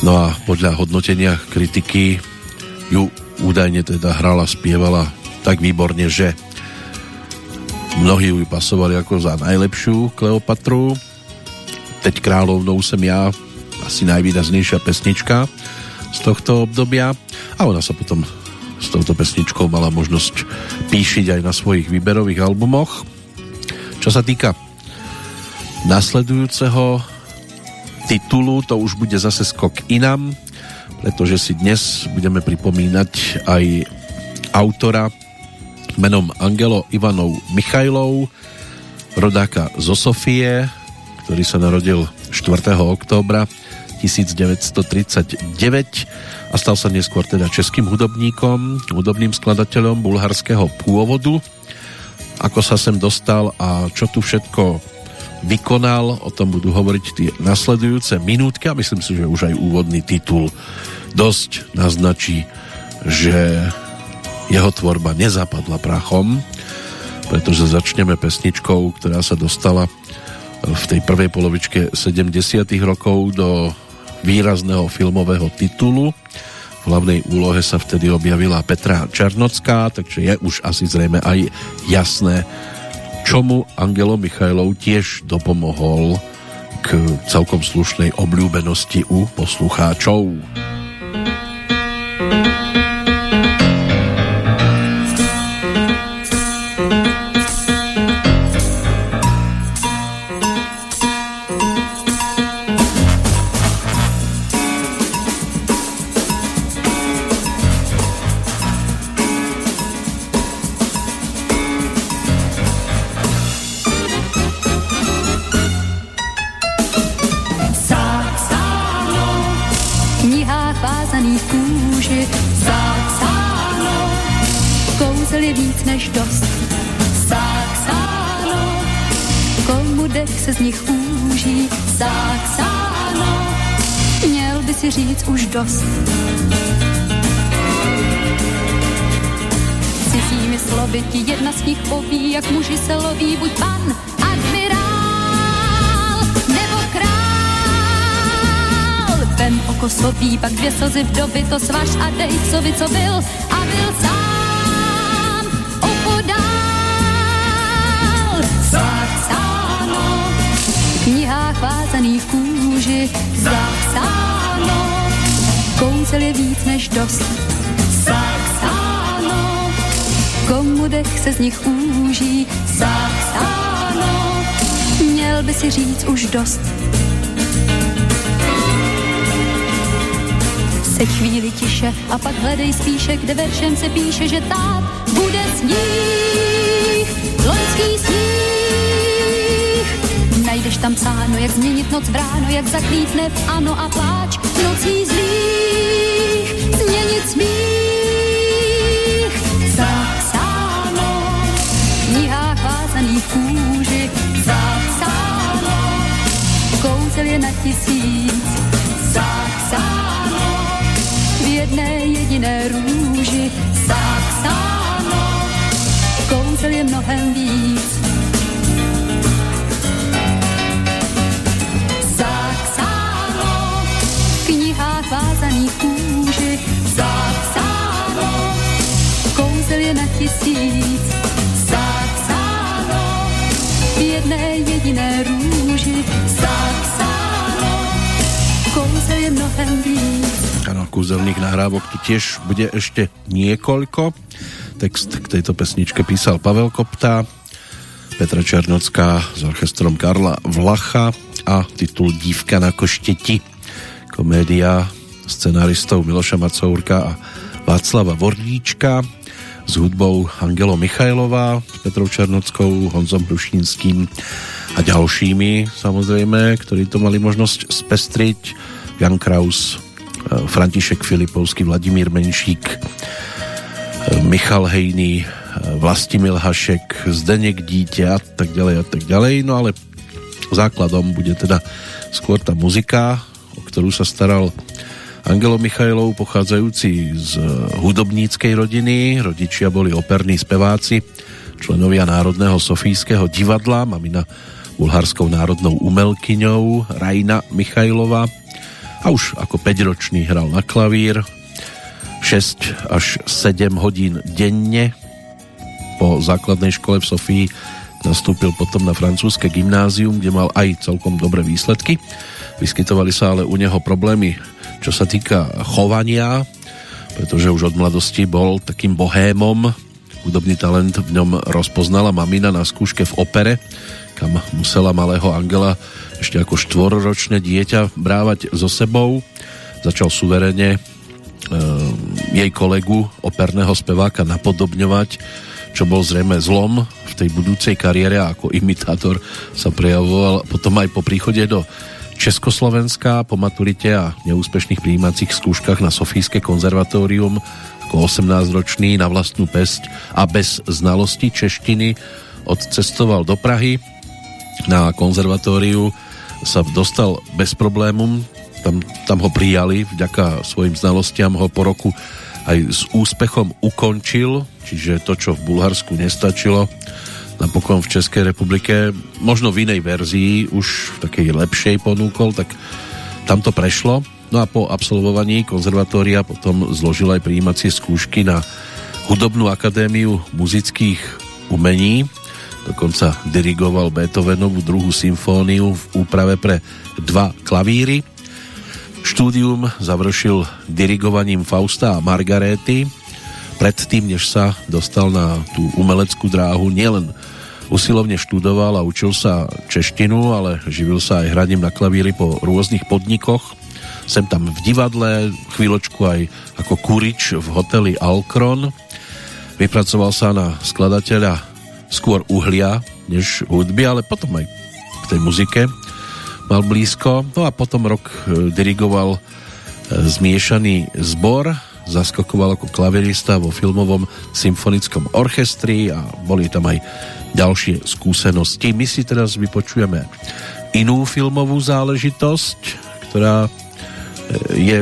no a podľa hodnotenia kritiky ju údajne teda hrala, spievala tak výborne, že mnohí ju pasovali ako za najlepšiu Kleopatru. Teď kráľovnou som ja, asi najvýraznejšia pesnička z tohto obdobia a ona sa potom s touto pesničkou mala možnosť píšiť aj na svojich výberových albumoch. Čo sa týka nasledujúceho titulu, to už bude zase skok inam, pretože si dnes budeme pripomínať aj autora menom Angelo Ivanov Michajlov, rodáka zo Sofie, ktorý sa narodil 4. októbra 1939 a stal sa neskôr teda českým hudobníkom, hudobným skladateľom bulharského pôvodu. Ako sa sem dostal a čo tu všetko vykonal, o tom budú hovoriť tie nasledujúce minútky a myslím si, že už aj úvodný titul dosť naznačí, že jeho tvorba nezapadla prachom, pretože začneme pesničkou, ktorá sa dostala v tej prvej polovičke 70 rokov do výrazného filmového titulu. V hlavnej úlohe sa vtedy objavila Petra Černocká, takže je už asi zrejme aj jasné, čomu Angelo Michajlov tiež dopomohol k celkom slušnej obľúbenosti u poslucháčov. Nich poví, jak muži se loví, buď pan, admirál nebo král. Vem oko sobí, pak dvě slzy doby, to svaž a dej, co by co byl a byl sám opodál. Zapsáno v knihách vázaných kůži, zapsáno kouzel je víc než dost. Dech se z nich úží, Saxáno, měl by si říct už dost. Seď chvíli tiše a pak hledej spíše, kde veršem se píše, že tát bude sníh, loňský sníh. Najdeš tam psáno, jak změnit noc v ráno, jak zaklítne v ano a pláč nocí zlých, změnit smích. Tisíc, zapsáno v jedné jediné růži, zapsáno kouzel je mnohem víc. Áno, kúzelných nahrávok tu tiež bude ešte niekoľko. Text k tejto pesničke písal Pavel Kopta, Petra Černocká s orchestrom Karla Vlacha a titul Dívka na košteti. Komédia scenáristov Miloša Macourka a Václava Vorníčka s hudbou Angelo Michajlová s Petrou Černockou, Honzom Hrušínským a ďalšími samozrejme, ktorí to mali možnosť spestriť. Jan Kraus, František Filipovský, Vladimír Menšík, e, Michal Hejný, e, Vlastimil Hašek, Zdeněk Dítě a tak ďalej a tak ďalej. No ale základom bude teda skôr tá muzika, o ktorú sa staral Angelo Michajlov, pochádzajúci z hudobníckej rodiny. Rodičia boli operní speváci, členovia Národného sofijského divadla, mamina bulharskou národnou umelkyňou Rajna Michajlova a už ako 5-ročný hral na klavír 6 až 7 hodín denne po základnej škole v Sofii nastúpil potom na francúzske gymnázium, kde mal aj celkom dobré výsledky. Vyskytovali sa ale u neho problémy, čo sa týka chovania, pretože už od mladosti bol takým bohémom. Hudobný talent v ňom rozpoznala mamina na skúške v opere, kam musela malého Angela ešte ako štvororočné dieťa brávať so sebou. Začal suverene e, jej kolegu, operného speváka, napodobňovať, čo bol zrejme zlom v tej budúcej kariére a ako imitátor sa prejavoval potom aj po príchode do Československa po maturite a neúspešných príjímacích skúškach na Sofijské konzervatórium ako 18-ročný na vlastnú pesť a bez znalosti češtiny odcestoval do Prahy na konzervatóriu sa dostal bez problémum tam, tam ho prijali vďaka svojim znalostiam ho po roku aj s úspechom ukončil, čiže to, čo v Bulharsku nestačilo, napokon v Českej republike, možno v inej verzii, už v takej lepšej ponúkol, tak tam to prešlo. No a po absolvovaní konzervatória potom zložil aj prijímacie skúšky na Hudobnú akadémiu muzických umení, dokonca dirigoval Beethovenovú druhú symfóniu v úprave pre dva klavíry. Štúdium završil dirigovaním Fausta a Margaréty. Predtým, než sa dostal na tú umeleckú dráhu, nielen usilovne študoval a učil sa češtinu, ale živil sa aj hraním na klavíri po rôznych podnikoch. Sem tam v divadle, chvíľočku aj ako kurič v hoteli Alkron. Vypracoval sa na skladateľa skôr uhlia než hudby, ale potom aj k tej muzike mal blízko. No a potom rok e, dirigoval e, zmiešaný zbor, zaskakoval ako klavirista vo filmovom symfonickom orchestri a boli tam aj ďalšie skúsenosti. My si teraz vypočujeme inú filmovú záležitosť, ktorá e, je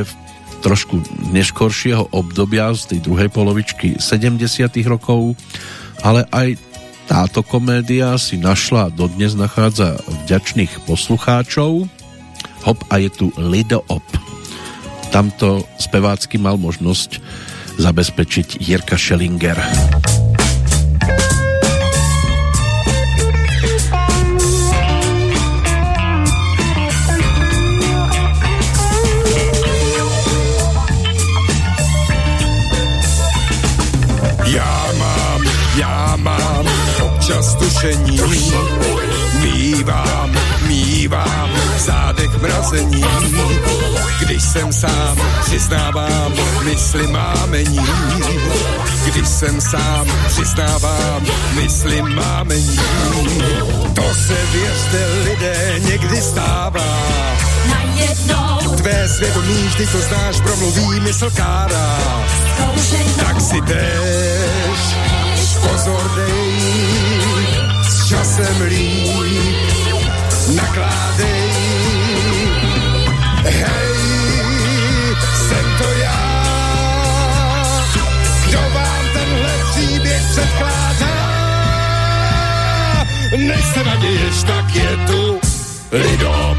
trošku neškoršieho obdobia z tej druhej polovičky 70 rokov, ale aj táto komédia si našla a dodnes nachádza vďačných poslucháčov. Hop a je tu Lido Op. Tamto spevácky mal možnosť zabezpečiť Jirka Schellinger. Zádech mrazení. Když jsem sám, přiznávám, mysli mámení. Když jsem sám, přiznávám, mysli mámení. To se věřte lidé někdy stává. Tvé svědomí, vždy to znáš, promluví mysl kára. Tak si tež pozor dej, s časem líp nakládej. Hej, jsem to já, kdo vám tenhle příběh předkládá. Nejste naděješ, tak je tu lidop.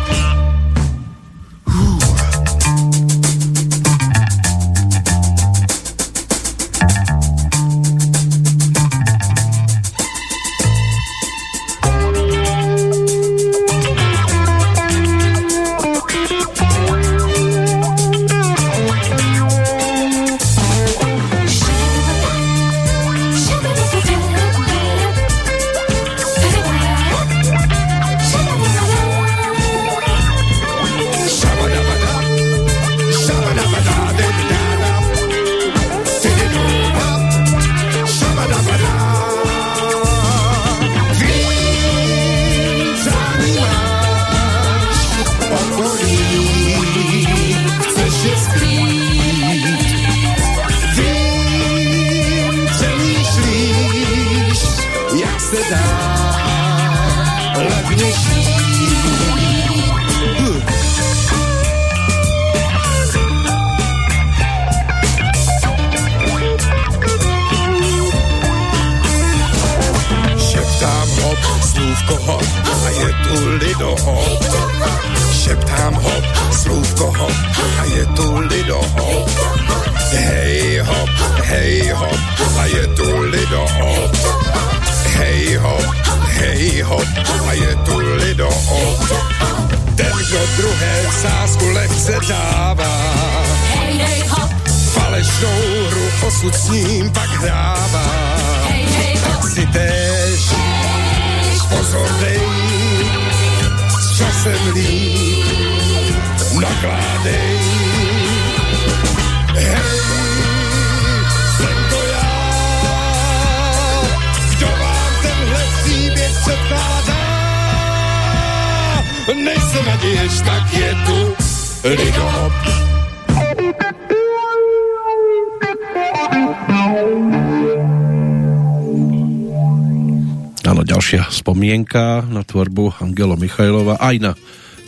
Aj na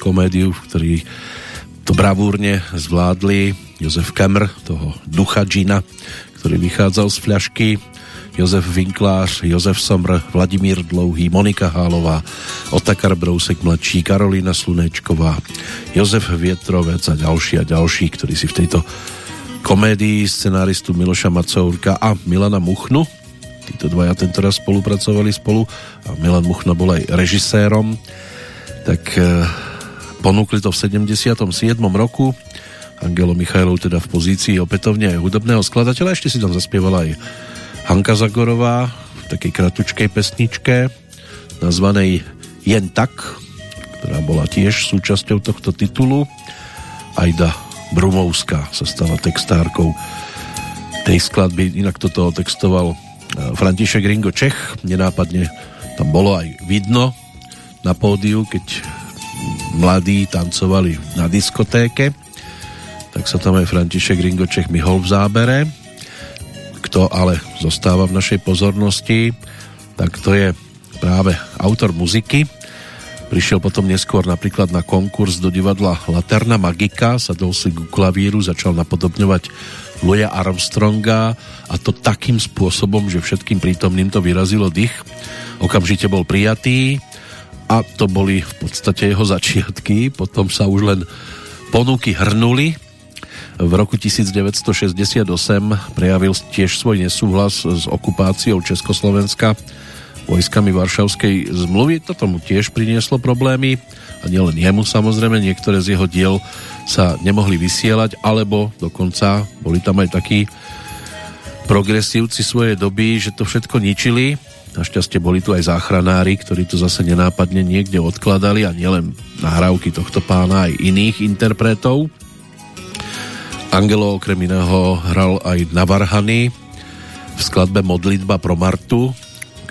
komédiu, ktorý to bravúrne zvládli Jozef Kemr, toho ducha džina, ktorý vychádzal z fľašky, Jozef Vinklář, Jozef Somr, Vladimír Dlouhý, Monika Hálová, Otakar Brousek mladší, Karolína Slunečková, Jozef Vietrovec a ďalší a ďalší, ktorí si v tejto komédii scenáristu Miloša Macourka a Milana Muchnu títo dvaja tento raz spolupracovali spolu a Milan Muchna bol aj režisérom tak e, ponúkli to v 77. roku. Angelo Michajlov teda v pozícii opätovne aj hudobného skladateľa. Ešte si tam zaspievala aj Hanka Zagorová v takej kratučkej pesničke nazvanej Jen tak ktorá bola tiež súčasťou tohto titulu. Aida Brumovská sa stala textárkou tej skladby, inak toto textoval František Ringo Čech, nenápadne tam bolo aj vidno na pódiu, keď mladí tancovali na diskotéke, tak sa tam aj František Ringo Čech myhol v zábere. Kto ale zostáva v našej pozornosti, tak to je práve autor muziky. Prišiel potom neskôr napríklad na konkurs do divadla Laterna Magika, sadol si k klavíru, začal napodobňovať Louisa Armstronga a to takým spôsobom, že všetkým prítomným to vyrazilo dých. Okamžite bol prijatý a to boli v podstate jeho začiatky. Potom sa už len ponuky hrnuli. V roku 1968 prejavil tiež svoj nesúhlas s okupáciou Československa vojskami Varšavskej zmluvy. Toto mu tiež prinieslo problémy a nielen jemu samozrejme, niektoré z jeho diel sa nemohli vysielať, alebo dokonca boli tam aj takí progresívci svojej doby, že to všetko ničili, Našťastie boli tu aj záchranári, ktorí to zase nenápadne niekde odkladali a nielen nahrávky tohto pána, aj iných interpretov. Angelo okrem iného hral aj na Varhany v skladbe Modlitba pro Martu,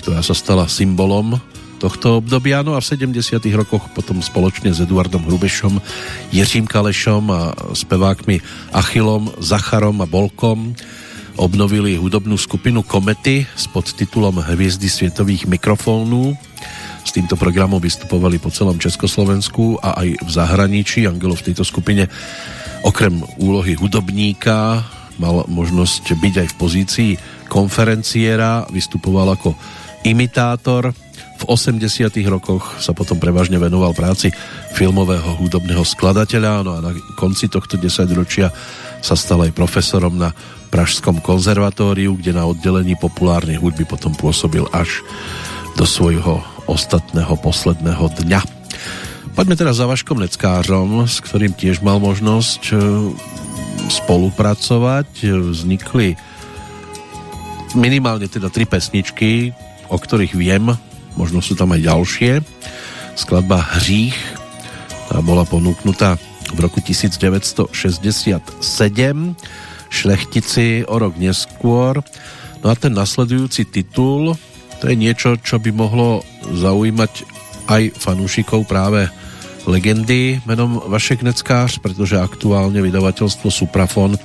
ktorá sa stala symbolom tohto obdobia. No a v 70. rokoch potom spoločne s Eduardom Hrubešom, Jiřím Kalešom a spevákmi Achilom, Zacharom a Bolkom obnovili hudobnú skupinu Komety s podtitulom Hviezdy svietových mikrofónů. S týmto programom vystupovali po celom Československu a aj v zahraničí. Angelo v tejto skupine okrem úlohy hudobníka mal možnosť byť aj v pozícii konferenciéra, vystupoval ako imitátor. V 80 rokoch sa potom prevažne venoval práci filmového hudobného skladateľa no a na konci tohto desaťročia sa stal aj profesorom na Pražskom konzervatóriu, kde na oddelení populárnej hudby potom pôsobil až do svojho ostatného posledného dňa. Poďme teraz za Vaškom Neckářom, s ktorým tiež mal možnosť e, spolupracovať. Vznikli minimálne teda tri pesničky, o ktorých viem, možno sú tam aj ďalšie. Skladba Hřích tá bola ponúknutá v roku 1967 Šlechtici o rok neskôr. No a ten nasledujúci titul, to je niečo, čo by mohlo zaujímať aj fanúšikov práve legendy menom Vašek Neckář, pretože aktuálne vydavateľstvo Suprafon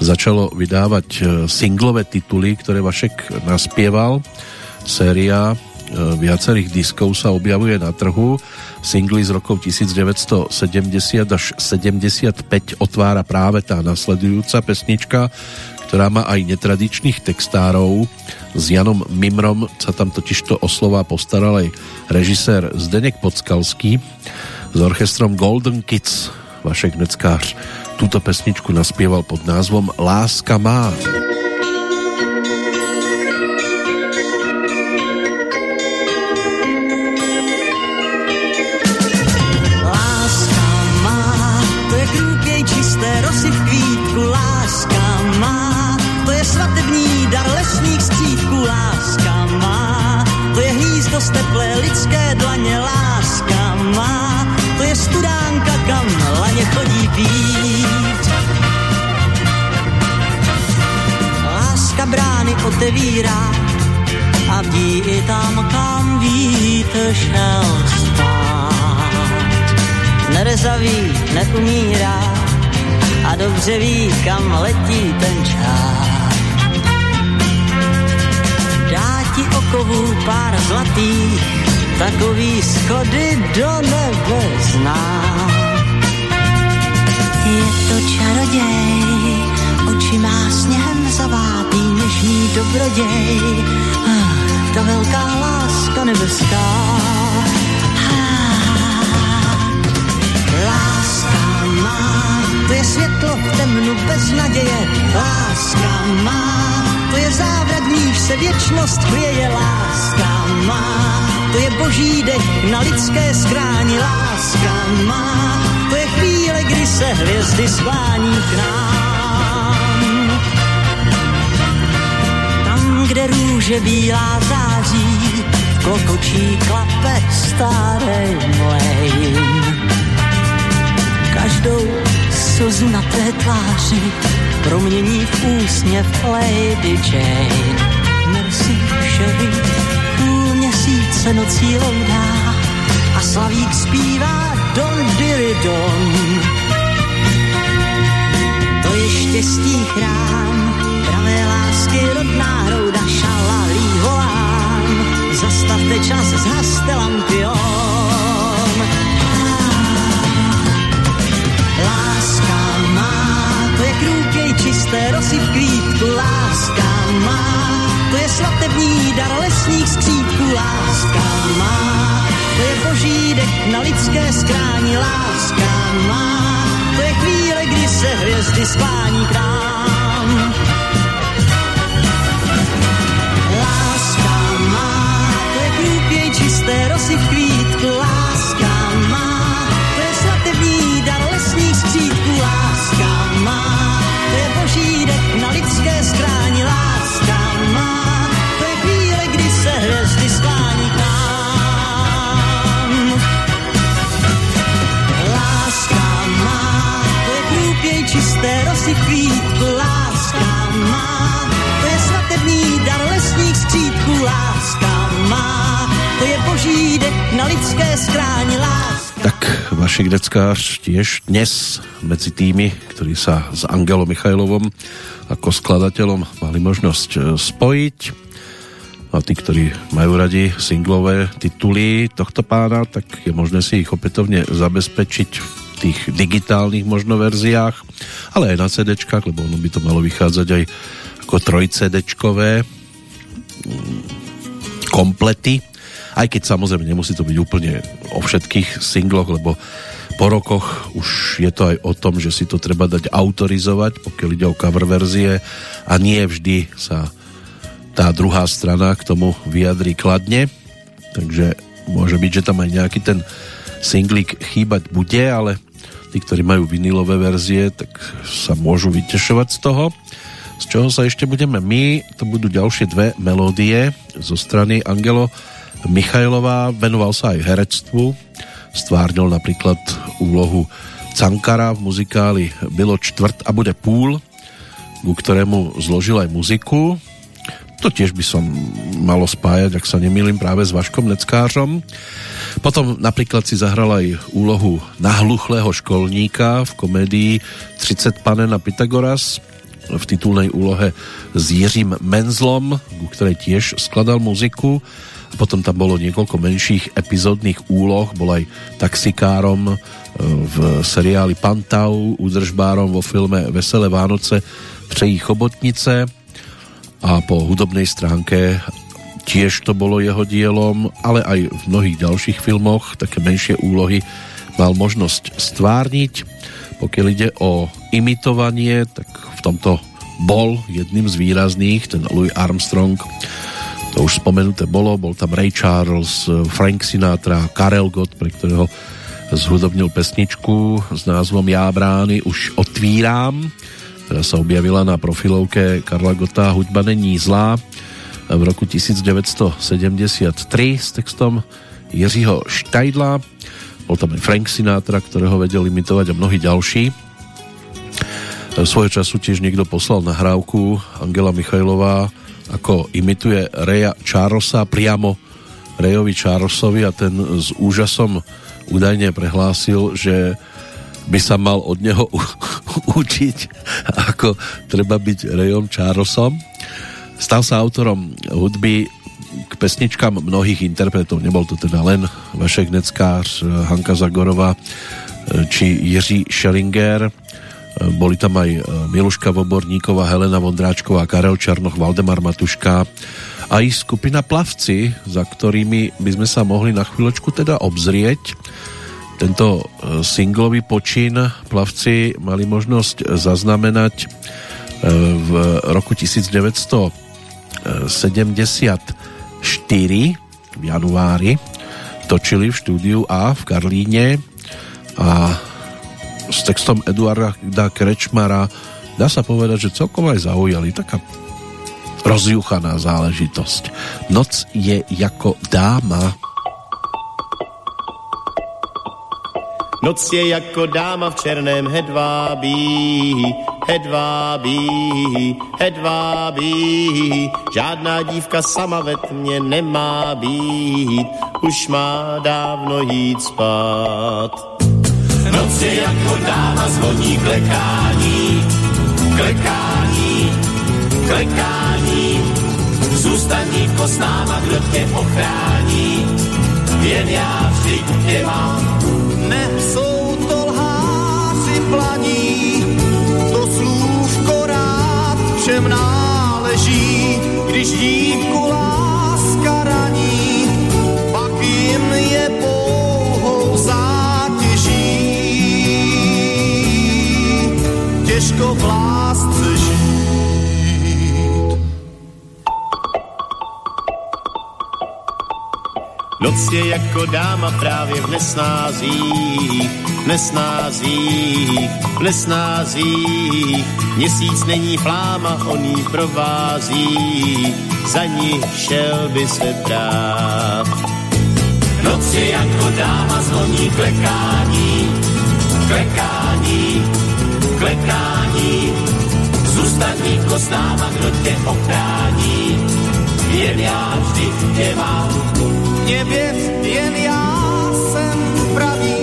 začalo vydávať e, singlové tituly, ktoré Vašek naspieval. Séria e, viacerých diskov sa objavuje na trhu singly z rokov 1970 až 75 otvára práve tá nasledujúca pesnička, ktorá má aj netradičných textárov. S Janom Mimrom sa tam totižto o slova postaral aj režisér Zdenek Podskalský s orchestrom Golden Kids. Vašek Neckář túto pesničku naspieval pod názvom Láska má. Láska má. Otevírá a vdí i tam, kam vítr šel spát. Nerezaví, neumírá a dobře ví, kam letí ten čas ti okovů pár zlatých, takový schody do nebe zná. Je to čaroděj, oči má sněhem nežný dobroděj, ta velká láska nebeská. Láska má, to je světlo v temnu bez naděje, láska má to je závrat, níž se věčnost chvěje láska má. To je boží dech na lidské skráni láska má. To je chvíle, kdy se hvězdy sklání k nám. Kde růže bílá září, klokočí klape starý mlejn. Každou slzu na té tváři promění v úsměv Lady Jane. Merci, chérie, půl měsíce nocí loudá a Slavík zpívá Don Diri Don. To je štěstí chrám, pravé lásky rodná hrouda šalalí volám. Zastavte čas, zhaste lampion. Láska má, to je krůky čisté rosy v kvítku láska má. To je svatební dar lesních skřítků láska má. To je boží dech na lidské skráni láska má. To je chvíle, kdy se hvězdy sklání k čisté rosy v kvítku, láska má. To je svatební dar lesních skřítků, láska má. To je boží dek na lidské skráni, láska má. To je chvíle, kdy se hvězdy sklání k nám. Láska má, to je průpěj čisté rosy v kvítku, láska na lidské skráni láska. Tak Vašek Deckář tiež dnes medzi tými, ktorí sa s Angelom Michajlovom ako skladateľom mali možnosť e, spojiť a tí, ktorí majú radi singlové tituly tohto pána, tak je možné si ich opätovne zabezpečiť v tých digitálnych možno verziách, ale aj na CD, lebo ono by to malo vychádzať aj ako troj CD-čkové mm, komplety, aj keď samozrejme nemusí to byť úplne o všetkých singloch, lebo po rokoch už je to aj o tom, že si to treba dať autorizovať, pokiaľ ide o cover verzie. A nie vždy sa tá druhá strana k tomu vyjadrí kladne, takže môže byť, že tam aj nejaký ten singlik chýbať bude, ale tí, ktorí majú vinilové verzie, tak sa môžu vytešovať z toho. Z čoho sa ešte budeme my, to budú ďalšie dve melódie zo strany Angelo Michajlová, venoval sa aj herectvu, stvárnil napríklad úlohu Cankara v muzikáli Bylo čtvrt a bude púl, ku ktorému zložil aj muziku to tiež by som malo spájať, ak sa nemýlim práve s Vaškom Neckářom. Potom napríklad si zahral aj úlohu nahluchlého školníka v komédii 30 panen a Pythagoras v titulnej úlohe s Jiřím Menzlom, ku ktorej tiež skladal muziku. Potom tam bolo niekoľko menších epizódnych úloh, bol aj taxikárom e, v seriáli Pantau, údržbárom vo filme Veselé Vánoce, Přejí chobotnice, a po hudobnej stránke tiež to bolo jeho dielom, ale aj v mnohých ďalších filmoch. Také menšie úlohy mal možnosť stvárniť. Pokiaľ ide o imitovanie, tak v tomto bol jedným z výrazných, ten Louis Armstrong, to už spomenuté bolo, bol tam Ray Charles, Frank Sinatra, Karel Gott, pre ktorého zhudobnil pesničku s názvom Já brány už otvírám ktorá sa objavila na profilovke Karla Gota Hudba není zlá v roku 1973 s textom Jiřího Štajdla. Bol tam aj Frank Sinatra, ktorého vedel imitovať a mnohí ďalší. Svojho času tiež niekto poslal nahrávku Angela Michajlová, ako imituje Reja Charlesa priamo Rejovi Charlesovi a ten s úžasom údajne prehlásil, že by sa mal od neho učiť, ako treba byť Rayom Charlesom. Stal sa autorom hudby k pesničkám mnohých interpretov. Nebol to teda len Vašek Neckář, Hanka Zagorová či Jiří Schellinger. Boli tam aj Miluška Voborníková, Helena Vondráčková, Karel Čarnoch, Valdemar Matuška aj skupina Plavci, za ktorými by sme sa mohli na chvíľočku teda obzrieť. Tento e, singlový počin plavci mali možnosť zaznamenať e, v roku 1974 v januári točili v štúdiu A v Karlíne a s textom Eduarda Krečmara dá sa povedať, že celkom aj zaujali taká rozjuchaná záležitosť. Noc je jako dáma Noc je jako dáma v černém hedvábí, hedvábí, hedvábí. Žádná dívka sama ve tmě nemá být, už má dávno jít spát. Noc jako dáma zvoní klekání, klekání, klekání. Zůstaň dívko s náma, kdo tě ochrání, jen já vždy tě mám. Ne, jsou to lháři planí, to slůvko rád všem náleží, když dívku Těžko v lásce Noc je jako dáma právě v nesnázích, nesnázích, v nesnázích. Měsíc není fláma, on jí provází, za ní šel by se brát. Noc je jako dáma zvoní klekání, klekání, klekání. Zůstaň ko s náma, kdo tě ochrání. Jen já vždy tě mám. Nevěř, jen já jsem pravý.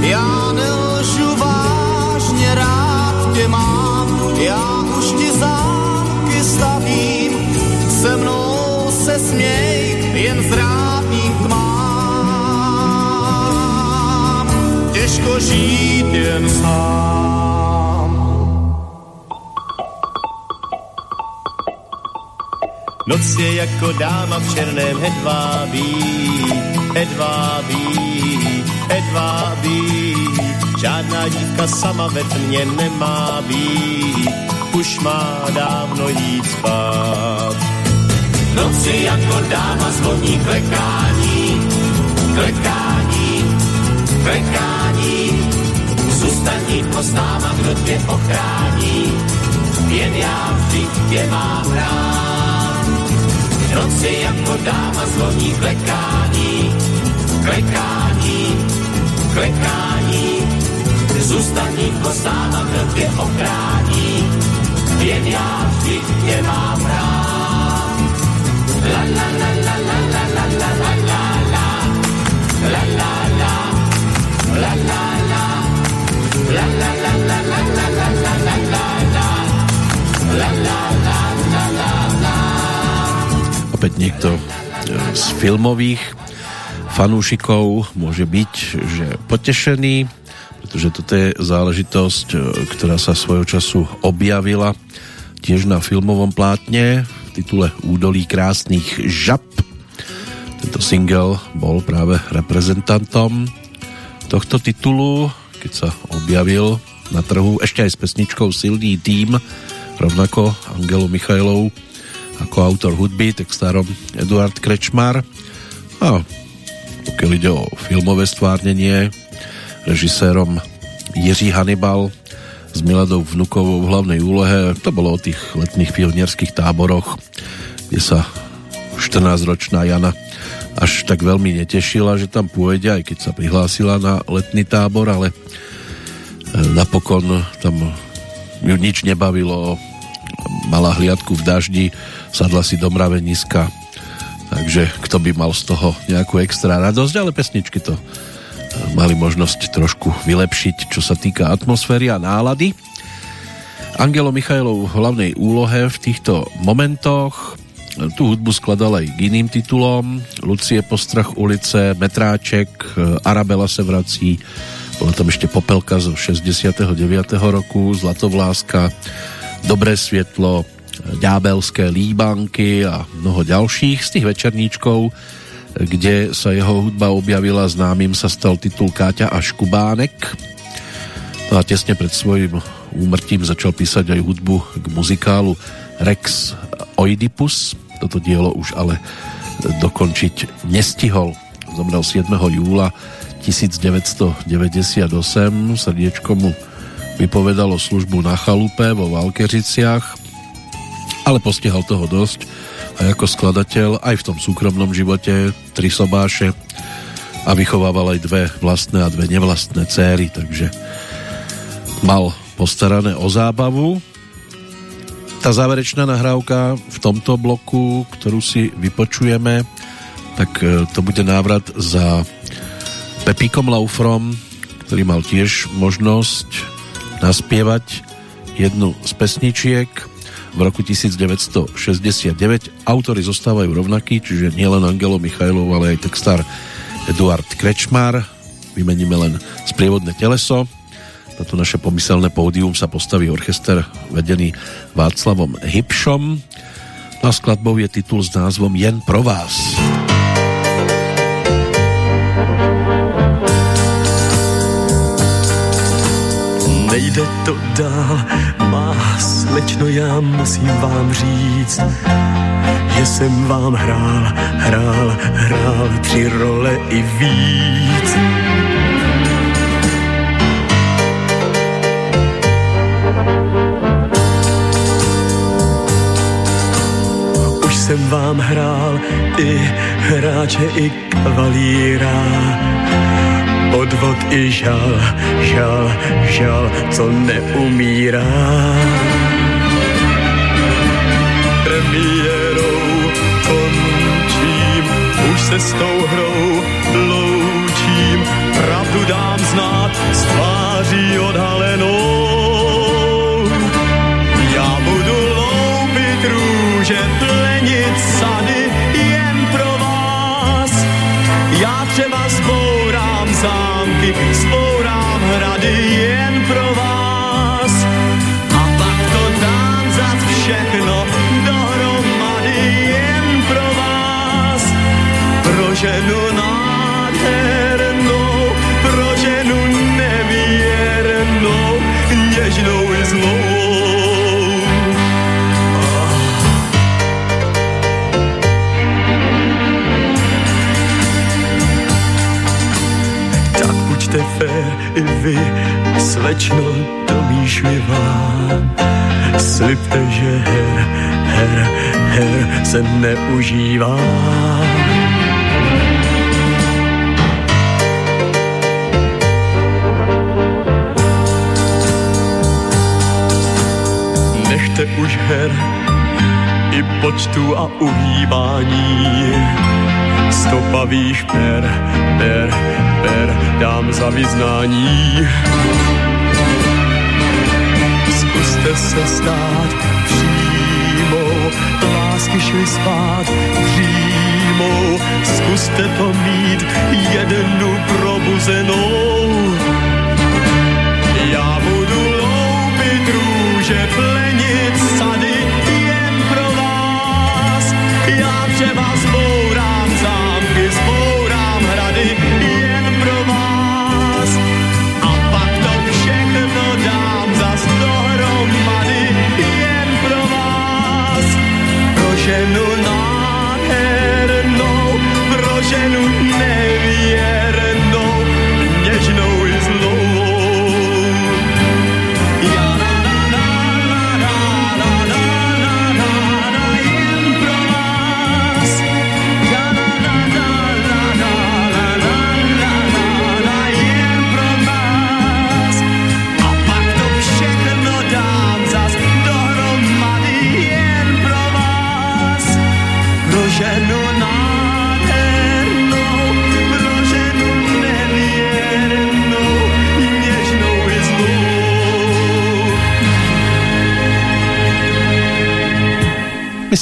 Já nelžu vážně, rád tě mám. Já už ti zámky stavím. Se mnou se směj, jen zrádním k mám. Těžko žít jen sám. Noc je jako dáma v černém hedvábí, hedvábí, hedvábí. Žádná dívka sama ve tmě nemá být, už má dávno jít spát. Noc je jako dáma zvoní klekání, klekání, klekání. Zůstaň dívko s náma, kdo tě ochrání, jen já vždy tě mám rád. Noc je jako dáma zvoní klekání, klekání, klekání. Zůstaň dívko s náma, kdo tě ochrání, jen já vždy tě mám rád. La la la la la la la la la niekto e, z filmových fanúšikov môže byť, že potešený, pretože toto je záležitosť, e, ktorá sa svojho času objavila tiež na filmovom plátne v titule Údolí krásnych žab. Tento single bol práve reprezentantom tohto titulu, keď sa objavil na trhu ešte aj s pesničkou Silný tým, rovnako Angelu Michajlov ako autor hudby, textárom Eduard Krečmar. A pokiaľ ide o filmové stvárnenie, režisérom Jiří Hannibal s Miladou Vnukovou v hlavnej úlohe. To bolo o tých letných pionierských táboroch, kde sa 14-ročná Jana až tak veľmi netešila, že tam pôjde, aj keď sa prihlásila na letný tábor, ale e, napokon tam ju nič nebavilo, mala hliadku v daždi, sadla si do mraveniska, takže kto by mal z toho nejakú extra radosť, ale pesničky to mali možnosť trošku vylepšiť, čo sa týka atmosféry a nálady. Angelo Michajlov v hlavnej úlohe v týchto momentoch tú hudbu skladal aj k iným titulom Lucie Postrach ulice, Metráček, Arabela se vrací bola tam ešte Popelka zo 69. roku, Zlatovláska, Dobré svietlo, Ďábelské líbanky a mnoho ďalších z tých večerníčkov kde sa jeho hudba objavila. Známym sa stal titul Káťa a Škubánek. No a tesne pred svojím úmrtím začal písať aj hudbu k muzikálu Rex Oidipus. Toto dielo už ale dokončiť nestihol. Zomrel 7. júla 1998 srdiečko mu vypovedalo službu na chalupe vo Valkericiach ale postihal toho dosť. Aj ako skladateľ, aj v tom súkromnom živote, tri sobáše. A vychovával aj dve vlastné a dve nevlastné céry, takže mal postarané o zábavu. Tá záverečná nahrávka v tomto bloku, ktorú si vypočujeme, tak e, to bude návrat za Pepíkom Laufrom, ktorý mal tiež možnosť naspievať jednu z pesničiek v roku 1969. Autory zostávajú rovnakí, čiže nielen Angelo Michajlov, ale aj textár Eduard Krečmar. Vymeníme len sprievodné teleso. Na to naše pomyselné pódium sa postaví orchester vedený Václavom Hybšom. Na skladbou je titul s názvom Jen pro vás. Nejde to dál, má slečno, já musím vám říct, že jsem vám hrál, hrál, hrál tři role i víc. Už jsem vám hrál i hráče, i kavalíra, podvod i žal, žal, žal, co neumírá. Premiérou končím, už se s tou hrou loučím, pravdu dám znát s tváří odhalenou. Já budu loupit růže, plenit sady, třeba zbourám zámky, zbourám hrady jen pro vás. A pak to dám za všechno dohromady jen pro vás. Pro ženu Buďte fér i vy, slečno domýšlivá. Slibte, že her, her, her se neužívá. Nechte už her i počtu a uhýbání. Stopavých per, per, per, dám za vyznání. Zkuste se stát přímou, lásky šly spát přímou. Zkuste to mít jednu probuzenou. Já budu loupit růže, plenit sady jen pro vás. Já třeba zbourám zámky, genunchiare nou, vreo genunchi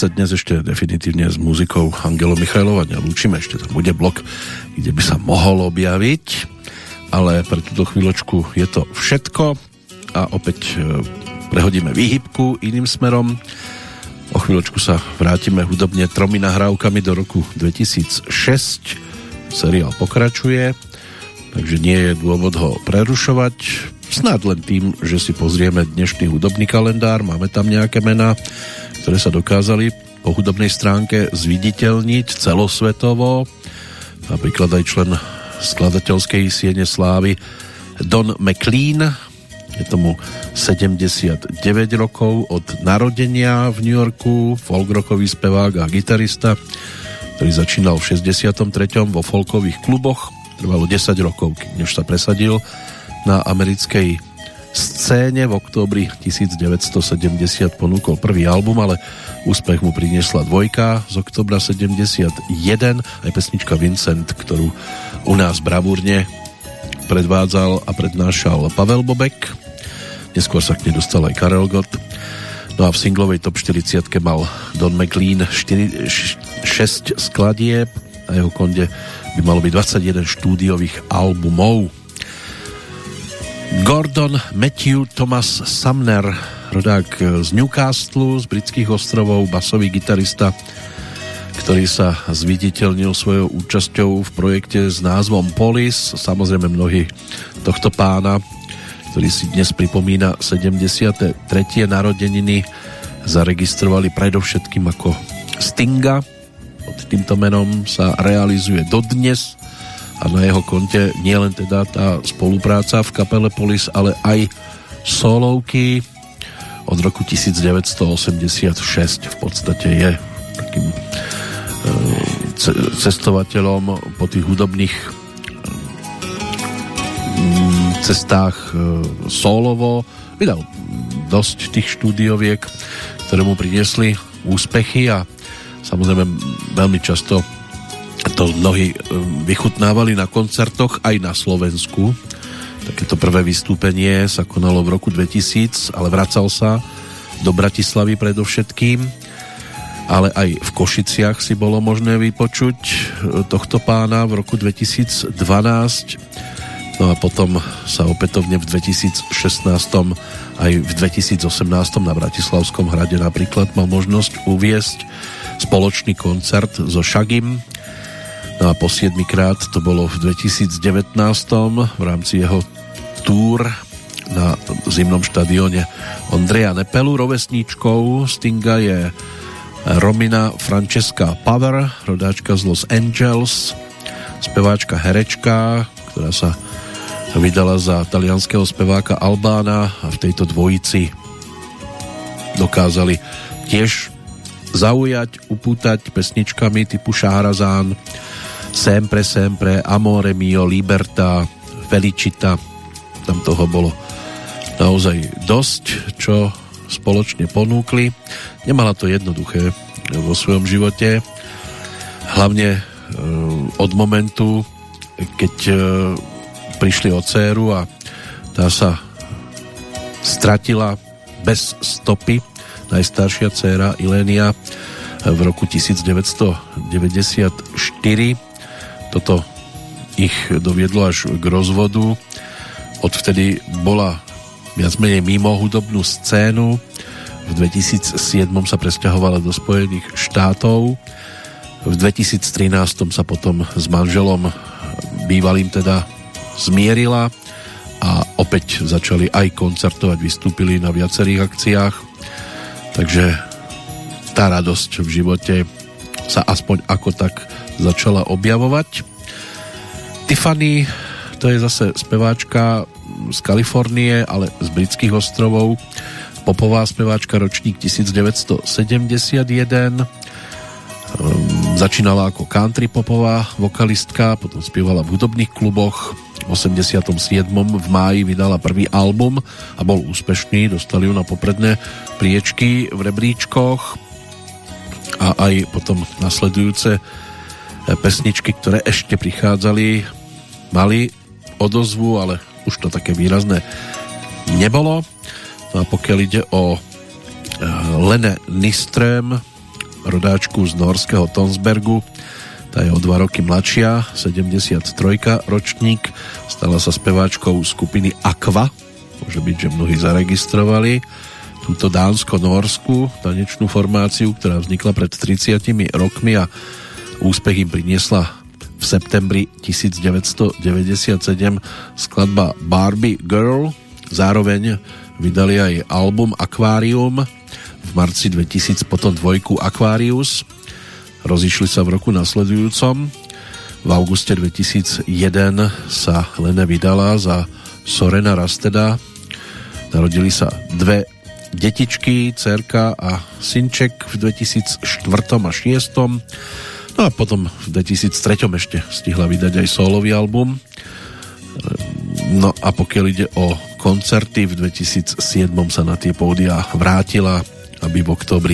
sa dnes ešte definitívne s muzikou Angelo Michajlova nelúčime, ešte tam bude blok, kde by sa mohol objaviť, ale pre túto chvíľočku je to všetko a opäť e, prehodíme výhybku iným smerom. O chvíľočku sa vrátime hudobne tromi nahrávkami do roku 2006. Seriál pokračuje, takže nie je dôvod ho prerušovať. Snáď len tým, že si pozrieme dnešný hudobný kalendár, máme tam nejaké mená, ktoré sa dokázali po hudobnej stránke zviditeľniť celosvetovo. Napríklad aj člen skladateľskej siene slávy Don McLean, je tomu 79 rokov od narodenia v New Yorku, folkrockový spevák a gitarista, ktorý začínal v 63. vo folkových kluboch. Trvalo 10 rokov, než sa presadil na americkej scéne. V októbri 1970 ponúkol prvý album, ale úspech mu priniesla dvojka z oktobra 71, aj pesnička Vincent, ktorú u nás bravúrne predvádzal a prednášal Pavel Bobek. Neskôr sa k nej dostal aj Karel Gott. No a v singlovej top 40 mal Don McLean 4, 6 skladieb a jeho konde by malo byť 21 štúdiových albumov. Gordon Matthew Thomas Sumner, rodák z Newcastle, z britských ostrovov, basový gitarista, ktorý sa zviditeľnil svojou účasťou v projekte s názvom Polis. Samozrejme mnohí tohto pána, ktorý si dnes pripomína 73. narodeniny, zaregistrovali predovšetkým ako Stinga. Pod týmto menom sa realizuje dodnes a na jeho konte nie len teda tá spolupráca v kapele Polis, ale aj solovky. Od roku 1986 v podstate je takým e, cestovateľom po tých hudobných mm, cestách e, solovo. Vydal dosť tých štúdioviek ktoré mu priniesli úspechy a samozrejme veľmi často to mnohí vychutnávali na koncertoch aj na Slovensku. Takéto prvé vystúpenie sa konalo v roku 2000, ale vracal sa do Bratislavy predovšetkým. ale aj v Košiciach si bolo možné vypočuť e, tohto pána v roku 2012 no a potom sa opätovne v 2016 aj v 2018 na Bratislavskom hrade napríklad mal možnosť uviesť spoločný koncert so Shagim no a po 7 krát to bolo v 2019 v rámci jeho túr na zimnom štadióne Ondreja Nepelu. Rovesníčkou Stinga je Romina Francesca Power, rodáčka z Los Angeles, speváčka herečka, ktorá sa vydala za talianského speváka Albána a v tejto dvojici dokázali tiež zaujať, upútať pesničkami typu Šahrazán, Sempre, Sempre, Amore Mio, Liberta, Felicita. Tam toho bolo naozaj dosť, čo spoločne ponúkli. Nemala to jednoduché vo svojom živote, hlavne e, od momentu, keď e, prišli o dceru a tá sa stratila bez stopy najstaršia dcéra Ilenia v roku 1994. Toto ich doviedlo až k rozvodu. Odvtedy bola viac menej mimo hudobnú scénu. V 2007 sa presťahovala do Spojených štátov. V 2013 sa potom s manželom bývalým teda zmierila a opäť začali aj koncertovať, vystúpili na viacerých akciách. Takže tá radosť v živote sa aspoň ako tak začala objavovať. Tiffany to je zase speváčka z Kalifornie, ale z britských ostrovov. Popová speváčka, ročník 1971. Um, začínala ako country popová vokalistka, potom spievala v hudobných kluboch. V 87. v máji vydala prvý album a bol úspešný, dostali ju na popredné priečky v rebríčkoch a aj potom nasledujúce pesničky, ktoré ešte prichádzali, mali odozvu, ale už to také výrazné nebolo. No a pokiaľ ide o e, Lene Niström, rodáčku z norského Tonsbergu, tá je o dva roky mladšia, 73 ročník, stala sa speváčkou skupiny Aqua, môže byť, že mnohí zaregistrovali túto dánsko-norskú tanečnú formáciu, ktorá vznikla pred 30 rokmi a úspech im priniesla v septembri 1997 skladba Barbie Girl. Zároveň vydali aj album Aquarium, v marci 2000 potom dvojku Aquarius. Rozišli sa v roku nasledujúcom. V auguste 2001 sa Lene vydala za Sorena Rasteda. Narodili sa dve detičky, cerka a synček v 2004 a 2006 No a potom v 2003 ešte stihla vydať aj solový album. No a pokiaľ ide o koncerty, v 2007 sa na tie pódia vrátila, aby v oktobri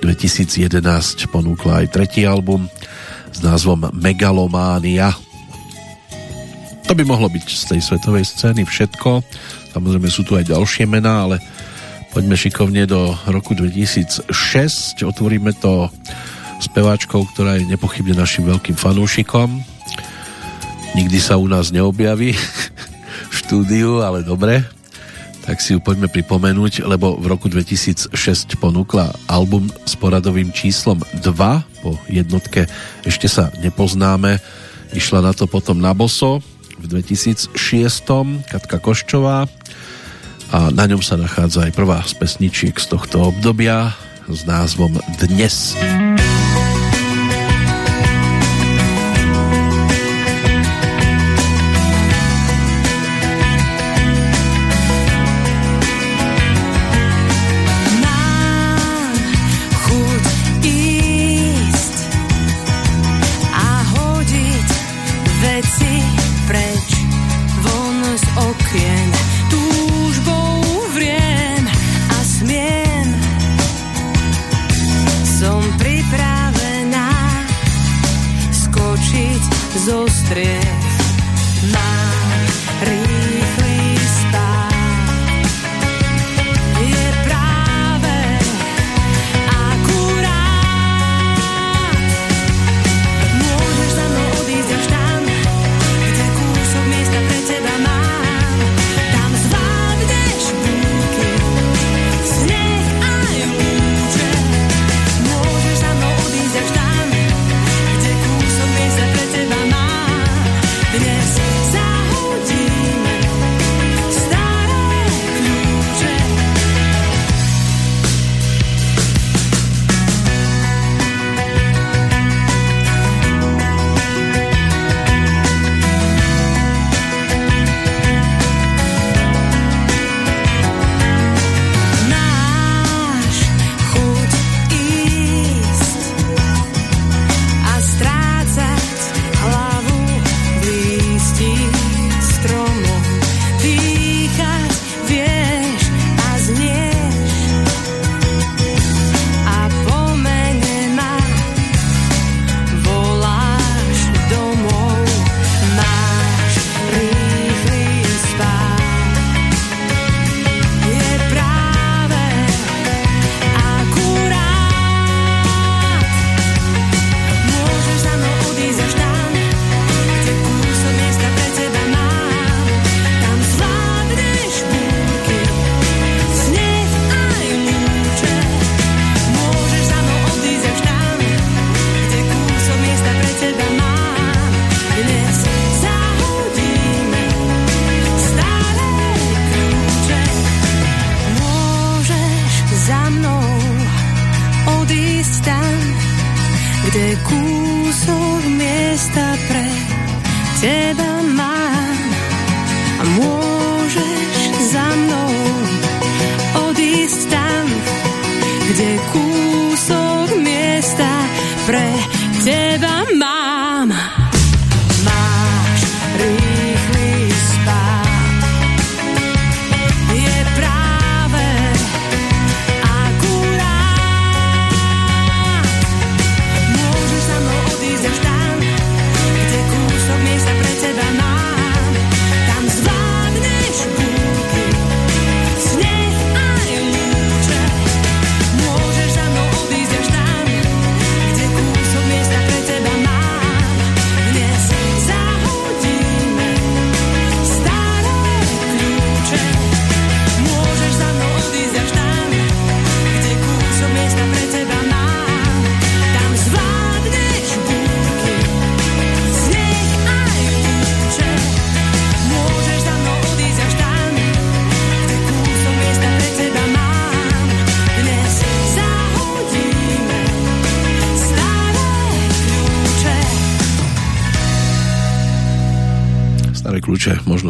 2011 ponúkla aj tretí album s názvom Megalománia. To by mohlo byť z tej svetovej scény všetko. Samozrejme sú tu aj ďalšie mená, ale poďme šikovne do roku 2006. Otvoríme to speváčkou, ktorá je nepochybne našim veľkým fanúšikom. Nikdy sa u nás neobjaví v štúdiu, ale dobre. Tak si ju poďme pripomenúť, lebo v roku 2006 ponúkla album s poradovým číslom 2. Po jednotke ešte sa nepoznáme. Išla na to potom na Boso v 2006. Katka Koščová a na ňom sa nachádza aj prvá z pesničiek z tohto obdobia s názvom Dnes. Dnes.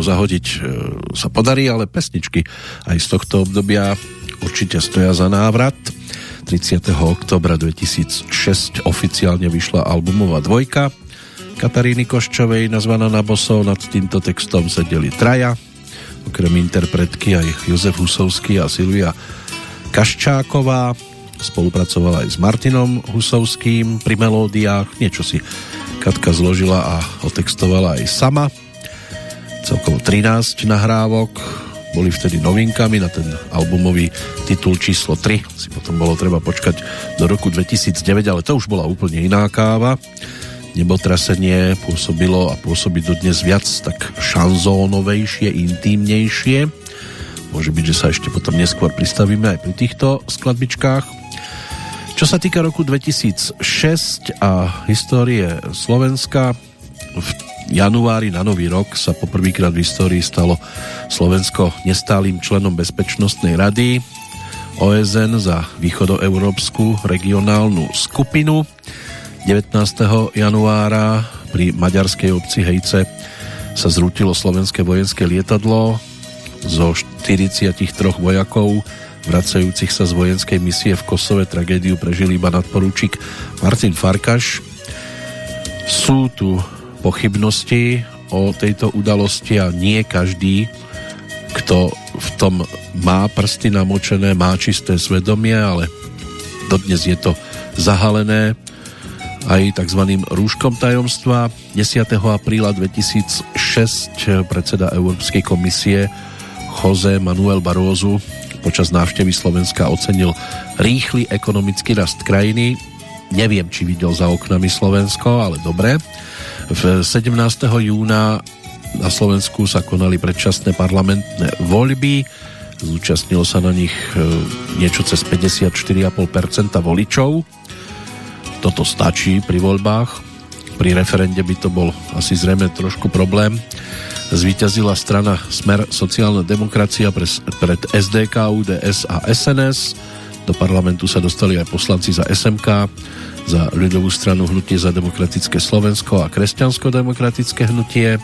Zahodiť e, sa podarí, ale pesničky aj z tohto obdobia určite stoja za návrat. 30. oktobra 2006 oficiálne vyšla albumová dvojka Kataríny Koščovej nazvaná na bosov. Nad týmto textom sedeli traja, okrem interpretky aj Jozef Husovský a Silvia Kaščáková. Spolupracovala aj s Martinom Husovským pri melódiách. Niečo si Katka zložila a otextovala aj sama. Celkovo 13 nahrávok boli vtedy novinkami na ten albumový titul číslo 3. Si potom bolo treba počkať do roku 2009, ale to už bola úplne iná káva. Nebotrasenie pôsobilo a pôsobí do dnes viac tak šanzónovejšie, intímnejšie. Môže byť, že sa ešte potom neskôr pristavíme aj pri týchto skladbičkách. Čo sa týka roku 2006 a histórie Slovenska, januári na nový rok sa poprvýkrát v histórii stalo Slovensko nestálým členom Bezpečnostnej rady OSN za východoeurópsku regionálnu skupinu. 19. januára pri maďarskej obci Hejce sa zrútilo slovenské vojenské lietadlo zo 43 vojakov vracajúcich sa z vojenskej misie v Kosove tragédiu prežil iba nadporúčik Martin Farkaš. Sú tu pochybnosti o tejto udalosti a nie každý, kto v tom má prsty namočené, má čisté svedomie, ale dodnes je to zahalené aj tzv. rúškom tajomstva. 10. apríla 2006 predseda Európskej komisie Jose Manuel Barózu počas návštevy Slovenska ocenil rýchly ekonomický rast krajiny. Neviem, či videl za oknami Slovensko, ale dobre. V 17. júna na Slovensku sa konali predčasné parlamentné voľby. Zúčastnilo sa na nich e, niečo cez 54,5% voličov. Toto stačí pri voľbách. Pri referende by to bol asi zrejme trošku problém. Zvíťazila strana Smer sociálna demokracia pred SDK, UDS a SNS. Do parlamentu sa dostali aj poslanci za SMK, za ľudovú stranu Hnutie za demokratické Slovensko a kresťansko-demokratické hnutie.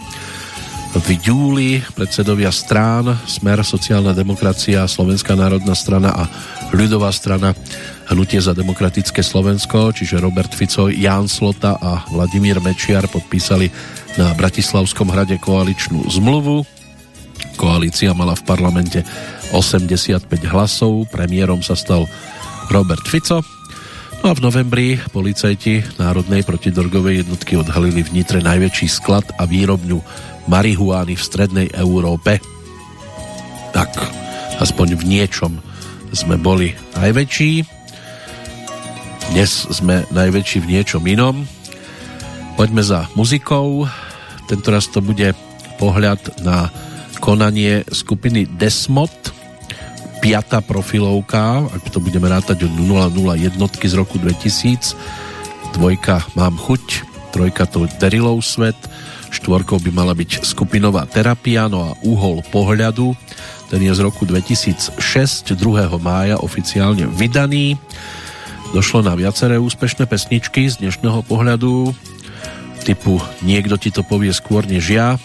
V júli predsedovia strán Smer, sociálna demokracia, Slovenská národná strana a ľudová strana Hnutie za demokratické Slovensko, čiže Robert Fico, Ján Slota a Vladimír Mečiar podpísali na Bratislavskom hrade koaličnú zmluvu. Koalícia mala v parlamente 85 hlasov, premiérom sa stal Robert Fico. No a v novembri policajti Národnej protidorgovej jednotky odhalili v Nitre najväčší sklad a výrobňu marihuány v strednej Európe. Tak, aspoň v niečom sme boli najväčší. Dnes sme najväčší v niečom inom. Poďme za muzikou. Tentoraz to bude pohľad na konanie skupiny Desmod. Piatá profilovka, ak to budeme rátať od 00 jednotky z roku 2000. Dvojka Mám chuť, trojka to Derilov svet, štvorkou by mala byť skupinová terapia, no a úhol pohľadu, ten je z roku 2006, 2. mája oficiálne vydaný. došlo na viaceré úspešné pesničky z dnešného pohľadu typu Niekto ti to povie skôr než ja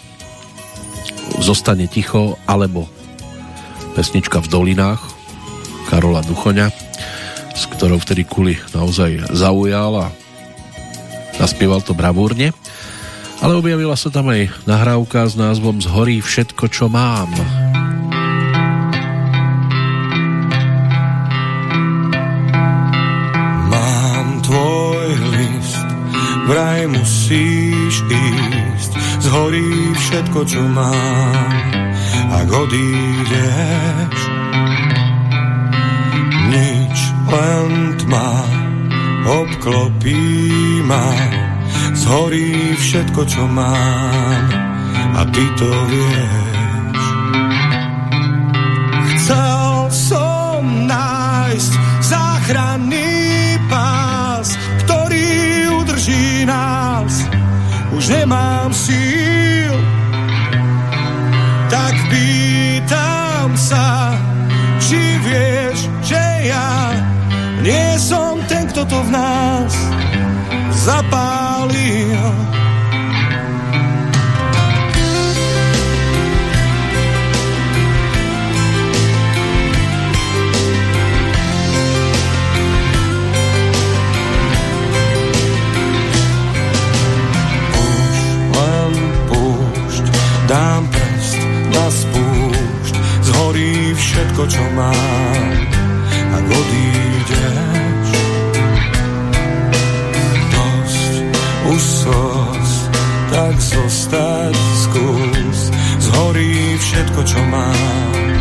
Zostane ticho alebo pesnička v dolinách Karola Duchoňa s ktorou vtedy Kuli naozaj zaujal a naspieval to bravúrne. Ale objavila sa tam aj nahrávka s názvom Zhorí všetko, čo mám. Mám tvoj list, vraj musíš ísť, zhorí všetko, čo mám, ak odídeš. Nič, len tma, obklopí ma, zhorí všetko, čo mám a ty to vieš. Chcel som nájsť záchranný pás, ktorý udrží nás. Už nemám síl, pýtam sa, či vieš, že ja nie som ten, kto to v nás zapálil. Všetko, čo mám, ak odídeš. Dosť už sos, tak zostať skús, zhorí všetko, čo mám,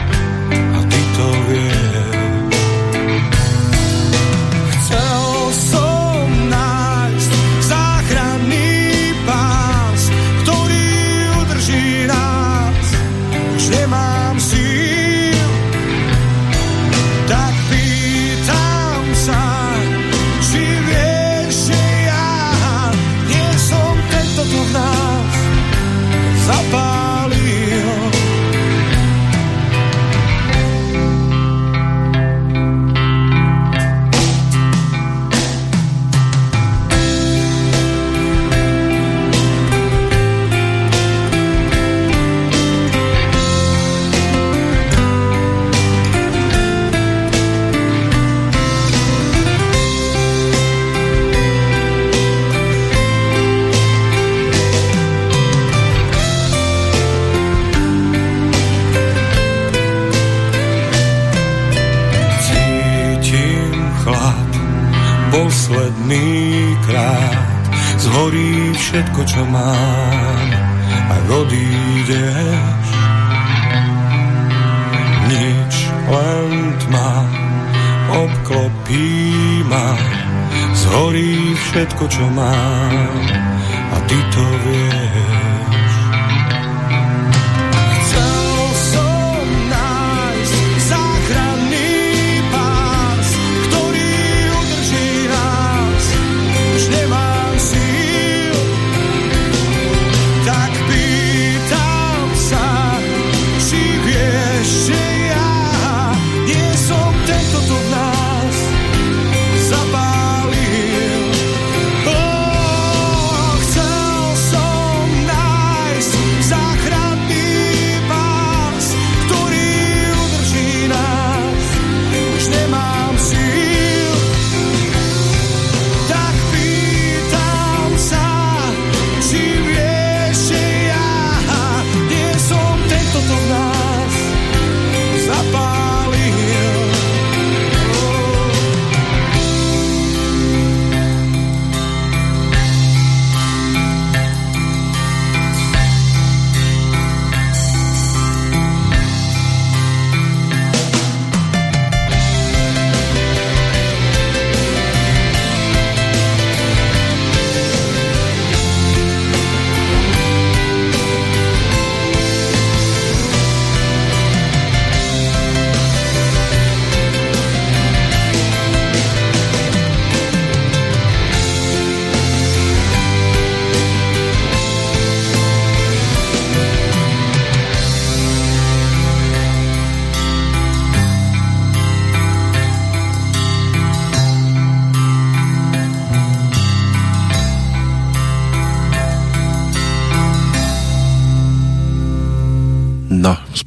všetko,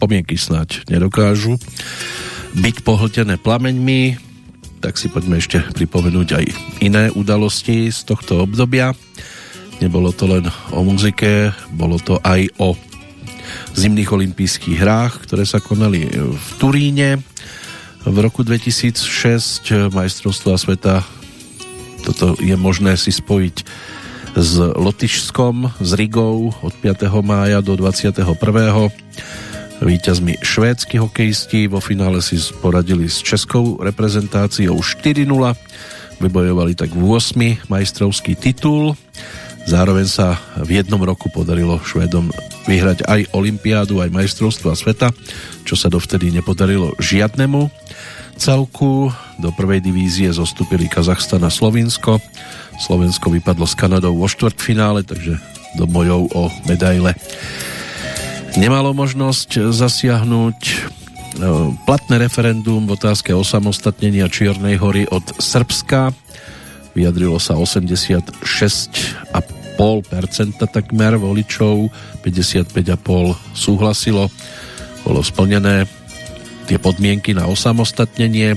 spomienky snáď nedokážu byť pohltené plameňmi, tak si poďme ešte pripomenúť aj iné udalosti z tohto obdobia. Nebolo to len o muzike, bolo to aj o zimných olympijských hrách, ktoré sa konali v Turíne. V roku 2006 majstrovstva sveta toto je možné si spojiť s Lotyšskom, s Rigou od 5. mája do 21. Výťazmi švédsky hokejisti vo finále si poradili s českou reprezentáciou 4-0. Vybojovali tak 8. majstrovský titul. Zároveň sa v jednom roku podarilo Švédom vyhrať aj Olympiádu, aj majstrovstva sveta, čo sa dovtedy nepodarilo žiadnemu celku. Do prvej divízie zostúpili Kazachstan a Slovinsko. Slovensko vypadlo s Kanadou vo štvrtfinále, takže do bojov o medaile nemalo možnosť zasiahnuť e, platné referendum v otázke osamostatnenia Čiernej hory od Srbska. Vyjadrilo sa 86,5% takmer voličov, 55,5% súhlasilo. Bolo splnené tie podmienky na osamostatnenie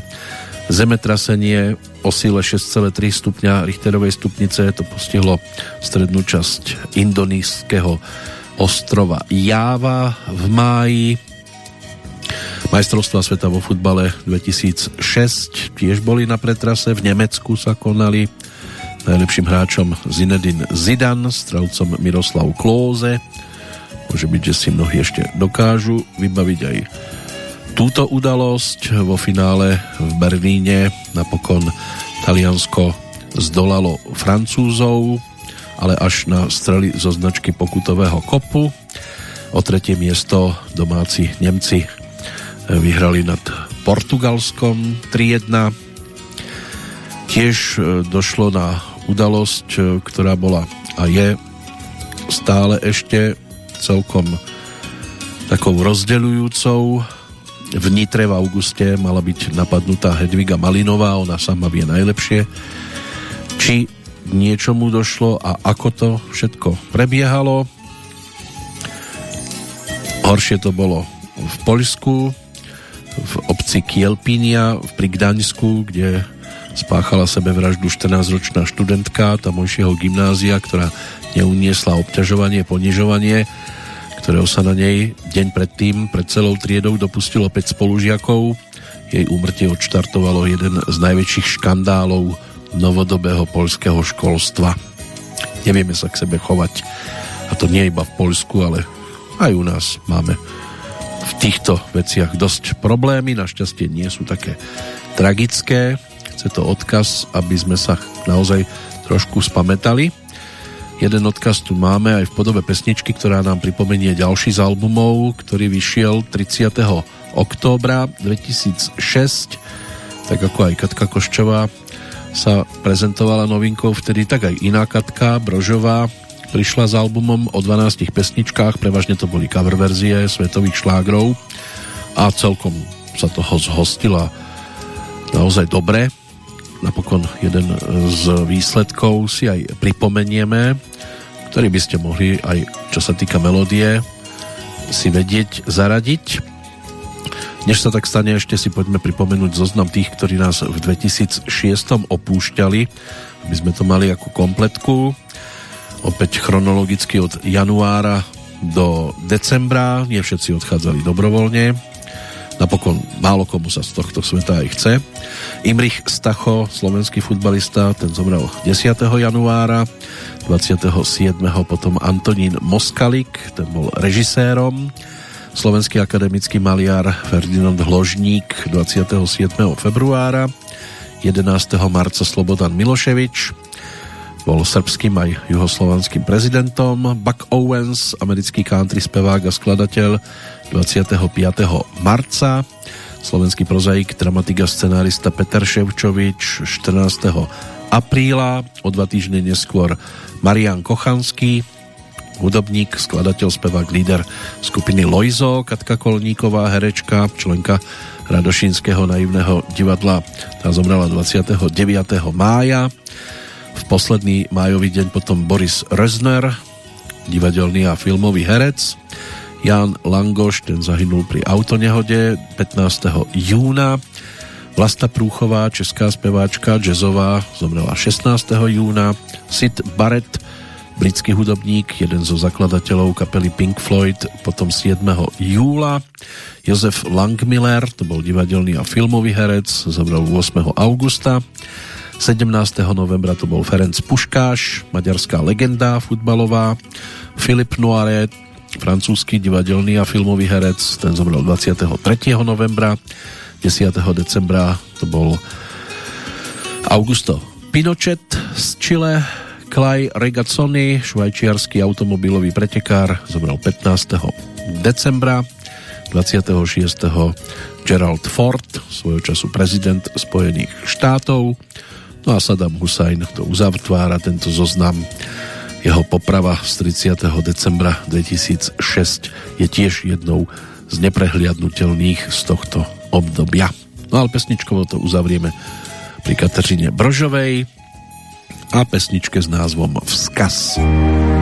zemetrasenie o síle 6,3 stupňa Richterovej stupnice to postihlo strednú časť indonískeho ostrova Jáva v máji. Majstrovstvá sveta vo futbale 2006 tiež boli na pretrase, v Nemecku sa konali. Najlepším hráčom Zinedine Zidane, strelcom Miroslav Klóze. Môže byť, že si mnohí ešte dokážu vybaviť aj túto udalosť vo finále v Berlíne. Napokon Taliansko zdolalo Francúzov, ale až na strely zo značky pokutového kopu. O tretie miesto domáci Nemci vyhrali nad Portugalskom 3-1. Tiež e, došlo na udalosť, e, ktorá bola a je stále ešte celkom takou rozdeľujúcou v Nitre v auguste mala byť napadnutá Hedviga Malinová, ona sama vie najlepšie. Či niečomu došlo a ako to všetko prebiehalo. Horšie to bolo v Poľsku, v obci Kielpinia, pri Gdaňsku, kde spáchala sebevraždu 14-ročná študentka tamojšieho gymnázia, ktorá neuniesla obťažovanie, ponižovanie ktorého sa na nej deň predtým pred celou triedou dopustilo 5 spolužiakov. Jej úmrtie odštartovalo jeden z najväčších škandálov novodobého poľského školstva. Nevieme sa k sebe chovať. A to nie iba v Poľsku, ale aj u nás máme v týchto veciach dosť problémy. Našťastie nie sú také tragické. Chce to odkaz, aby sme sa naozaj trošku spametali Jeden odkaz tu máme aj v podobe pesničky, ktorá nám pripomenie ďalší z albumov, ktorý vyšiel 30. októbra 2006, tak ako aj Katka Koščová sa prezentovala novinkou vtedy, tak aj iná Katka Brožová prišla s albumom o 12 pesničkách, prevažne to boli cover verzie svetových šlágrov a celkom sa toho zhostila naozaj dobre napokon jeden z výsledkov si aj pripomenieme, ktorý by ste mohli aj čo sa týka melódie si vedieť zaradiť. Než sa tak stane, ešte si poďme pripomenúť zoznam tých, ktorí nás v 2006 opúšťali, aby sme to mali ako kompletku. Opäť chronologicky od januára do decembra, nie všetci odchádzali dobrovoľne, Napokon málo komu sa z tohto sveta aj chce. Imrich Stacho, slovenský futbalista, ten zomrel 10. januára, 27. potom Antonín Moskalik, ten bol režisérom, slovenský akademický maliar Ferdinand Hložník 27. februára, 11. marca Slobodan Miloševič, bol srbským aj juhoslovanským prezidentom, Buck Owens, americký country spevák a skladateľ 25. marca, slovenský prozaik, dramatik a scenárista Peter Ševčovič 14. apríla, o dva týždne neskôr Marian Kochanský, hudobník, skladateľ, spevák, líder skupiny Lojzo, Katka Kolníková, herečka, členka Radošinského naivného divadla, tá zomrela 29. mája. V posledný májový deň potom Boris Rezner, divadelný a filmový herec. Jan Langoš, ten zahynul pri autonehode 15. júna. Vlasta Prúchová, česká speváčka, jazzová, zomrela 16. júna. Sid Barrett, britský hudobník, jeden zo zakladateľov kapely Pink Floyd, potom 7. júla. Jozef Langmiller, to bol divadelný a filmový herec, zomrel 8. augusta. 17. novembra to bol Ferenc Puškáš, maďarská legenda futbalová. Filip Noire, francúzsky divadelný a filmový herec, ten zomrel 23. novembra. 10. decembra to bol Augusto Pinochet z Chile, Clay Regazzoni, švajčiarsky automobilový pretekár, zomrel 15. decembra. 26. Gerald Ford, svojho času prezident Spojených štátov. No a Saddam Hussein to uzatvára tento zoznam. Jeho poprava z 30. decembra 2006 je tiež jednou z neprehliadnutelných z tohto obdobia. No ale pesničkovo to uzavrieme pri Kateřine Brožovej, a pesničke s názvom Vzkaz. Vzkaz.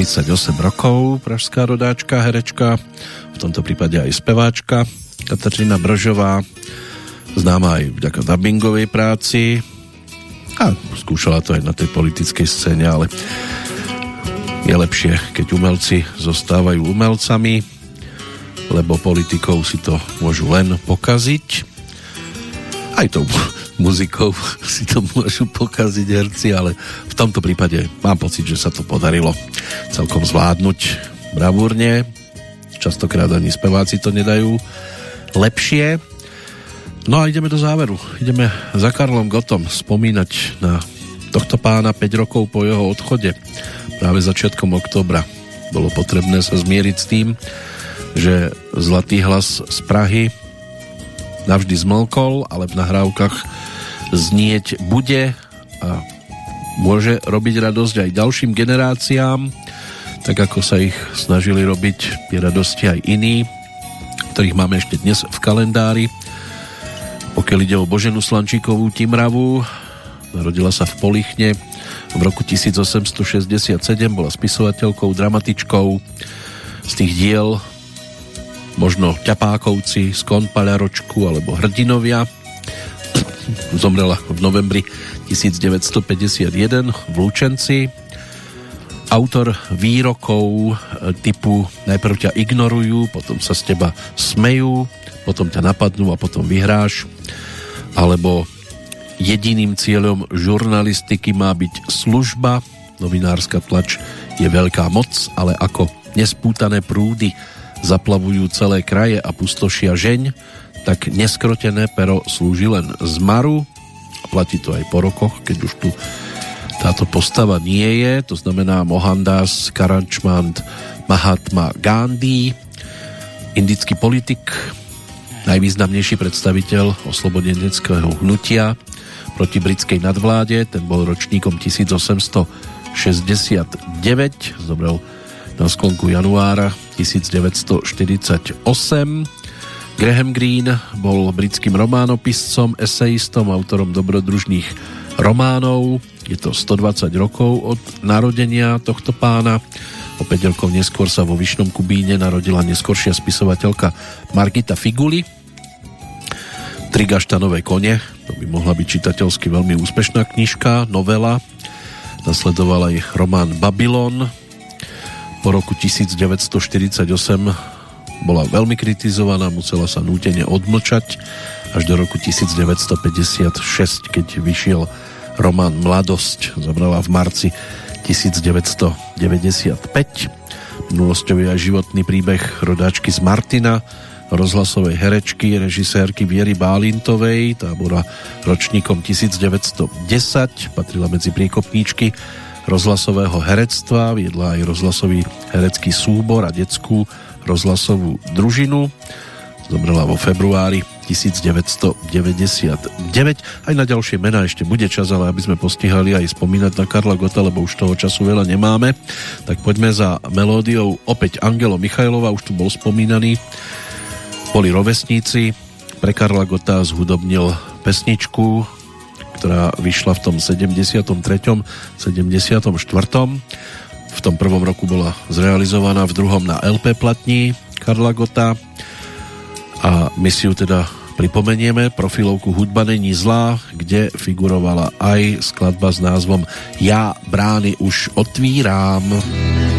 38 rokov, pražská rodáčka, herečka, v tomto prípade aj speváčka Katarína Brožová, známa aj vďaka dubbingovej práci a skúšala to aj na tej politickej scéne, ale Je lepšie, keď umelci zostávajú umelcami, lebo politikov si to môžu len pokaziť. Aj tou muzikou si to môžu pokaziť herci, ale v tomto prípade mám pocit, že sa to podarilo celkom zvládnuť bravúrne. Častokrát ani speváci to nedajú lepšie. No a ideme do záveru. Ideme za Karlom Gotom spomínať na tohto pána 5 rokov po jeho odchode. Práve začiatkom oktobra bolo potrebné sa zmieriť s tým, že Zlatý hlas z Prahy navždy zmlkol, ale v nahrávkach znieť bude a môže robiť radosť aj ďalším generáciám, tak ako sa ich snažili robiť tie radosti aj iní, ktorých máme ešte dnes v kalendári. Pokiaľ ide o Boženu Slančíkovú Timravu, Narodila sa v Polichne v roku 1867, bola spisovateľkou, dramatičkou. Z tých diel možno Ťapákovci, Skon Paľaročku alebo Hrdinovia. Zomrela v novembri 1951 v Lučenci. Autor výrokov typu najprv ťa ignorujú, potom sa z teba smejú, potom ťa napadnú a potom vyhráš. Alebo Jediným cieľom žurnalistiky má byť služba, novinárska tlač je veľká moc, ale ako nespútané prúdy zaplavujú celé kraje a pustošia žeň, tak neskrotené pero slúži len zmaru platí to aj po rokoch, keď už tu táto postava nie je, to znamená Mohandas Karančmand Mahatma Gandhi, indický politik, najvýznamnejší predstaviteľ oslobodeneckého hnutia, proti britskej nadvláde, ten bol ročníkom 1869, zomrel na sklonku januára 1948. Graham Greene bol britským románopiscom, esejistom, autorom dobrodružných románov. Je to 120 rokov od narodenia tohto pána. O 5 rokov neskôr sa vo Vyšnom Kubíne narodila neskoršia spisovateľka Margita Figuli. Tri gaštanové kone, to by mohla byť čitateľsky veľmi úspešná knižka, novela. Nasledoval aj román Babylon. Po roku 1948 bola veľmi kritizovaná, musela sa nútene odmlčať až do roku 1956, keď vyšiel román Mladosť. Zabrala v marci 1995. Minulosťový aj životný príbeh rodáčky z Martina, rozhlasovej herečky, režisérky Viery Bálintovej, tá bola ročníkom 1910, patrila medzi priekopníčky rozhlasového herectva, viedla aj rozhlasový herecký súbor a detskú rozhlasovú družinu. Zomrela vo februári 1999. Aj na ďalšie mená ešte bude čas, ale aby sme postihali aj spomínať na Karla Gota, lebo už toho času veľa nemáme, tak poďme za melódiou opäť Angelo Michajlova, už tu bol spomínaný boli rovesníci. Pre Karla Gota zhudobnil pesničku, ktorá vyšla v tom 73. 74. V tom prvom roku bola zrealizovaná, v druhom na LP platní Karla Gota a my si ju teda pripomenieme. Profilovku Hudba není zlá, kde figurovala aj skladba s názvom Ja brány už otvírám. já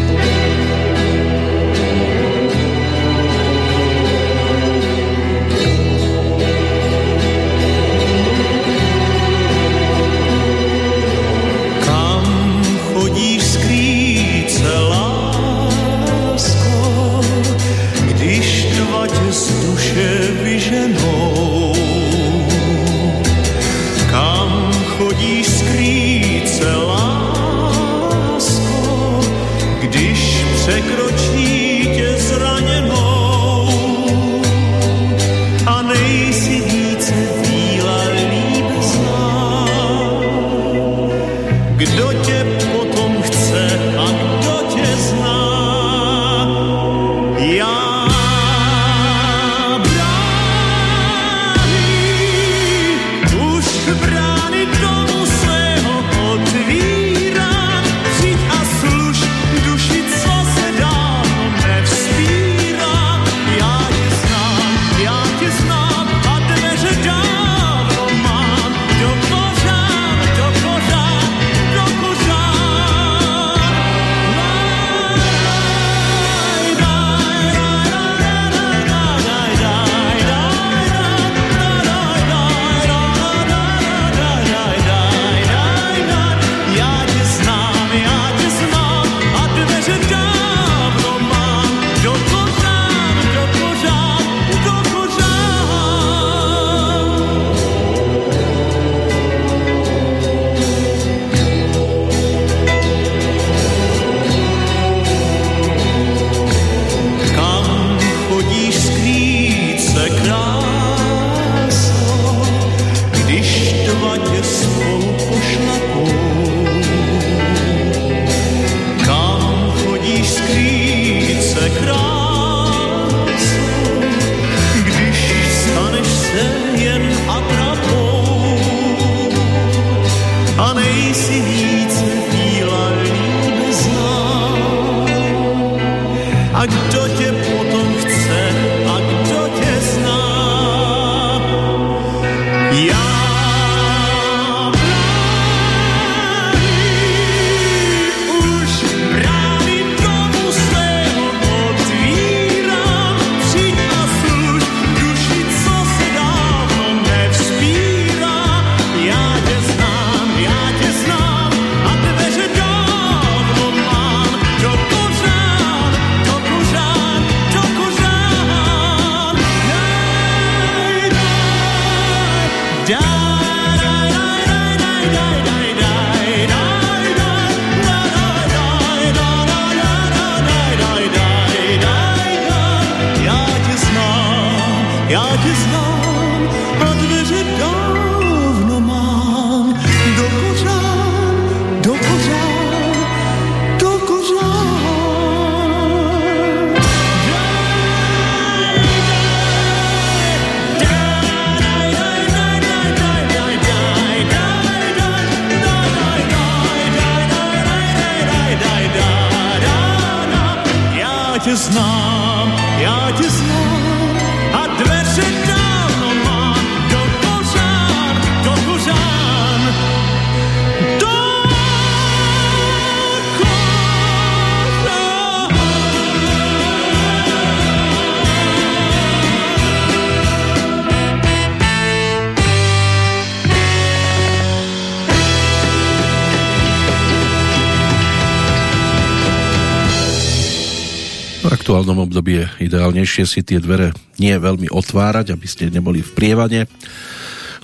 je ideálnejšie si tie dvere nie veľmi otvárať, aby ste neboli v prievane.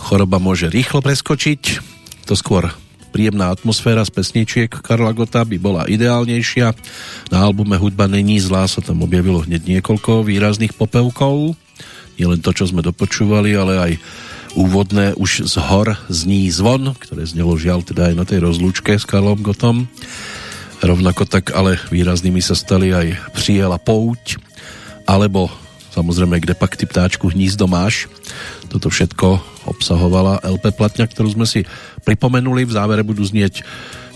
Choroba môže rýchlo preskočiť. To skôr príjemná atmosféra z pesničiek Karla Gota by bola ideálnejšia. Na albume Hudba není zlá sa tam objavilo hneď niekoľko výrazných popevkov. Nie len to, čo sme dopočúvali, ale aj úvodné už z hor zní zvon, ktoré znelo žiaľ teda aj na tej rozlúčke s Karlom Gotom. Rovnako tak ale výraznými sa stali aj Přijela pouť, alebo samozrejme Kde pak ty ptáčku hnízdo máš. Toto všetko obsahovala LP platňa, ktorú sme si pripomenuli. V závere budú znieť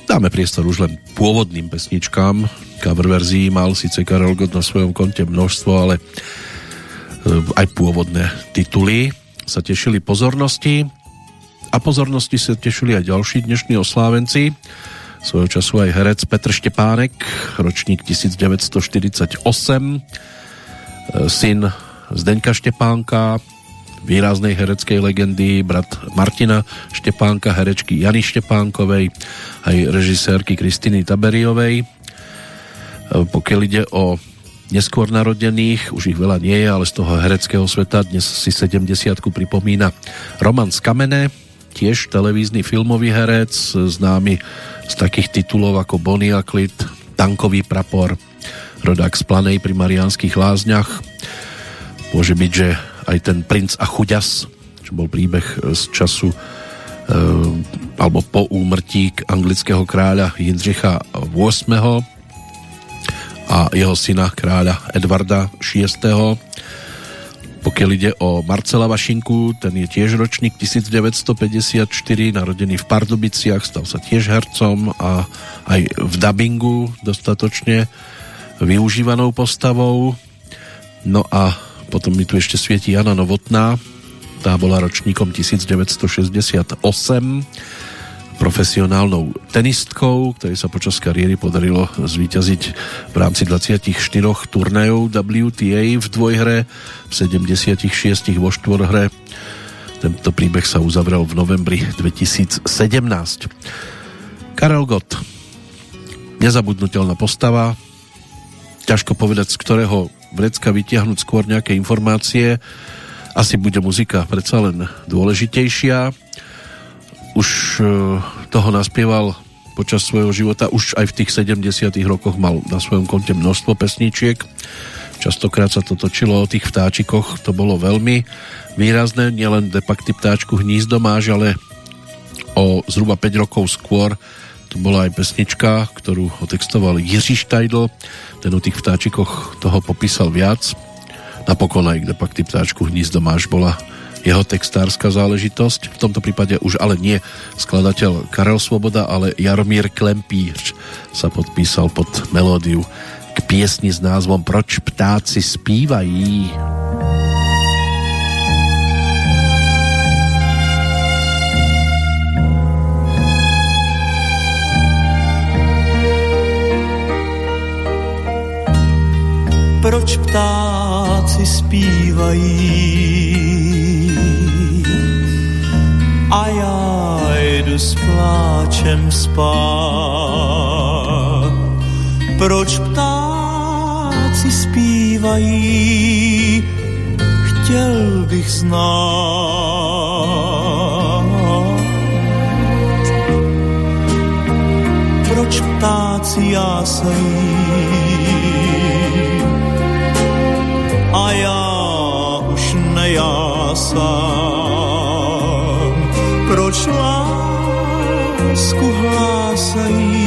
dáme priestor už len pôvodným pesničkám. Cover verzií mal síce Karel Gott na svojom konte množstvo, ale e, aj pôvodné tituly sa tešili pozornosti a pozornosti sa tešili aj ďalší dnešní oslávenci svojho času aj herec Petr Štepánek, ročník 1948, syn Zdeňka Štepánka, výraznej hereckej legendy, brat Martina Štepánka, herečky Jany Štepánkovej, aj režisérky Kristiny Taberiovej. Pokiaľ ide o neskôr narodených, už ich veľa nie je, ale z toho hereckého sveta dnes si 70 pripomína Roman Skamene, tiež televízny filmový herec, známy z takých titulov ako Clyde, Tankový prapor, rodák z Planej pri Mariánskych lázniach. Môže byť, že aj ten Princ a chuďas, čo bol príbeh z času e, alebo po úmrtí anglického kráľa Jindřicha VIII a jeho syna kráľa Edvarda VI. Pokiaľ ide o Marcela Vašinku, ten je tiež ročník 1954, narodený v Pardubiciach, stal sa tiež hercom a aj v dabingu dostatočne využívanou postavou. No a potom mi tu ešte svieti Jana Novotná, tá bola ročníkom 1968, profesionálnou tenistkou, ktorej sa počas kariéry podarilo zvíťaziť v rámci 24 turnajov WTA v dvojhre, v 76 vo štvorhre. Tento príbeh sa uzavrel v novembri 2017. Karel Gott, nezabudnutelná postava, ťažko povedať, z ktorého vrecka vytiahnuť skôr nejaké informácie. Asi bude muzika predsa len dôležitejšia už toho naspieval počas svojho života, už aj v tých 70 rokoch mal na svojom konte množstvo pesničiek. Častokrát sa to točilo o tých vtáčikoch, to bolo veľmi výrazné, nielen depakty ptáčku hnízdo máš, ale O zhruba 5 rokov skôr tu bola aj pesnička, ktorú otextoval Jiří Štajdl. Ten o tých vtáčikoch toho popísal viac. Napokon aj kde pak ty ptáčku hnízdo máš bola jeho textárska záležitosť. V tomto prípade už ale nie skladateľ Karel Svoboda, ale Jaromír Klempíř sa podpísal pod melódiu k piesni s názvom Proč ptáci spívají. Proč ptáci zpívají a já jdu s pláčem spát. Proč ptáci zpívají, chtěl bych znát. Proč ptáci jásají a já už nejásám escorraça e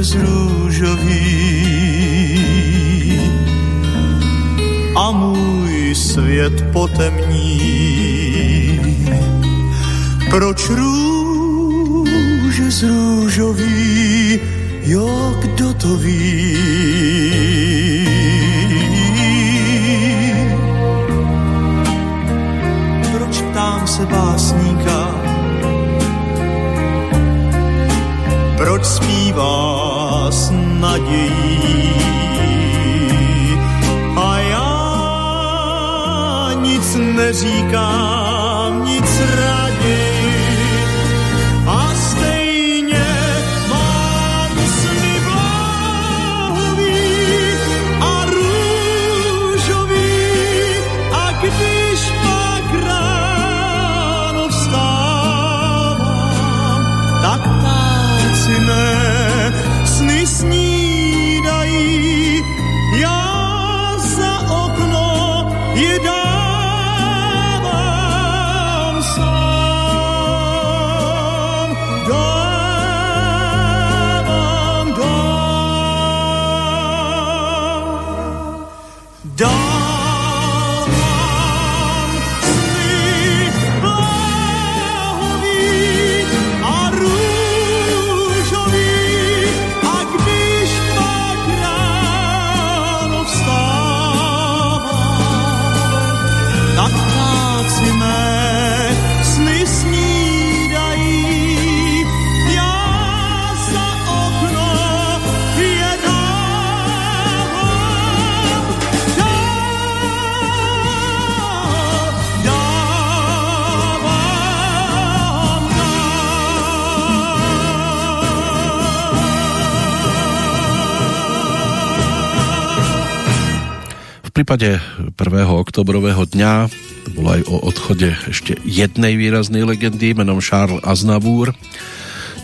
růže z růžový a můj svět potemní. Proč růže z růžový, jo, kdo to ví? Proč ptám se básníka, proč zpívá s nadějí. A já nic neříkám, prípade 1. oktobrového dňa to bolo aj o odchode ešte jednej výraznej legendy menom Charles Aznavour.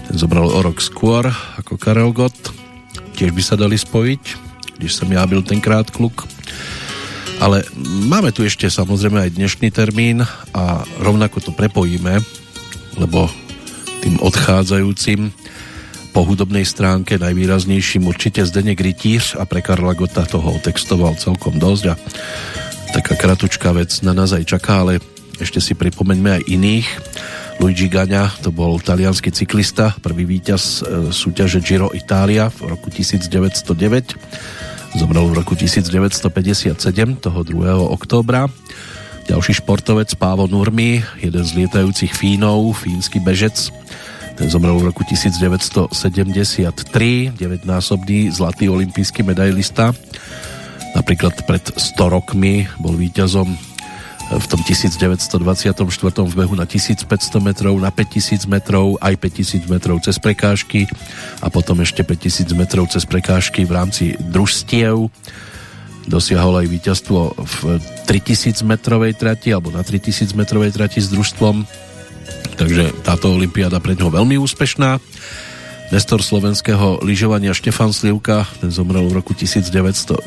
Ten zobral o rok skôr ako Karel Gott. Tiež by sa dali spojiť, když som ja byl tenkrát kluk. Ale máme tu ešte samozrejme aj dnešný termín a rovnako to prepojíme, lebo tým odchádzajúcim po hudobnej stránke najvýraznejším určite Zdeněk Rytíř a pre Karla Gota toho otextoval celkom dosť a taká kratučká vec na nás aj čaká, ale ešte si pripomeňme aj iných. Luigi Gagna, to bol talianský cyklista, prvý víťaz e, súťaže Giro Italia v roku 1909. Zomrel v roku 1957, toho 2. októbra. Ďalší športovec Pávo Nurmi, jeden z lietajúcich Fínov, fínsky bežec, ten zomrel v roku 1973, 9-násobný zlatý olimpijský medailista. Napríklad pred 100 rokmi bol víťazom v tom 1924 v behu na 1500 metrov, na 5000 metrov, aj 5000 metrov cez prekážky a potom ešte 5000 metrov cez prekážky v rámci družstiev. Dosiahol aj víťazstvo v 3000 metrovej trati alebo na 3000 metrovej trati s družstvom. Takže táto olimpiáda pre ňoho veľmi úspešná. Nestor slovenského lyžovania Štefan Slivka, ten zomrel v roku 1998.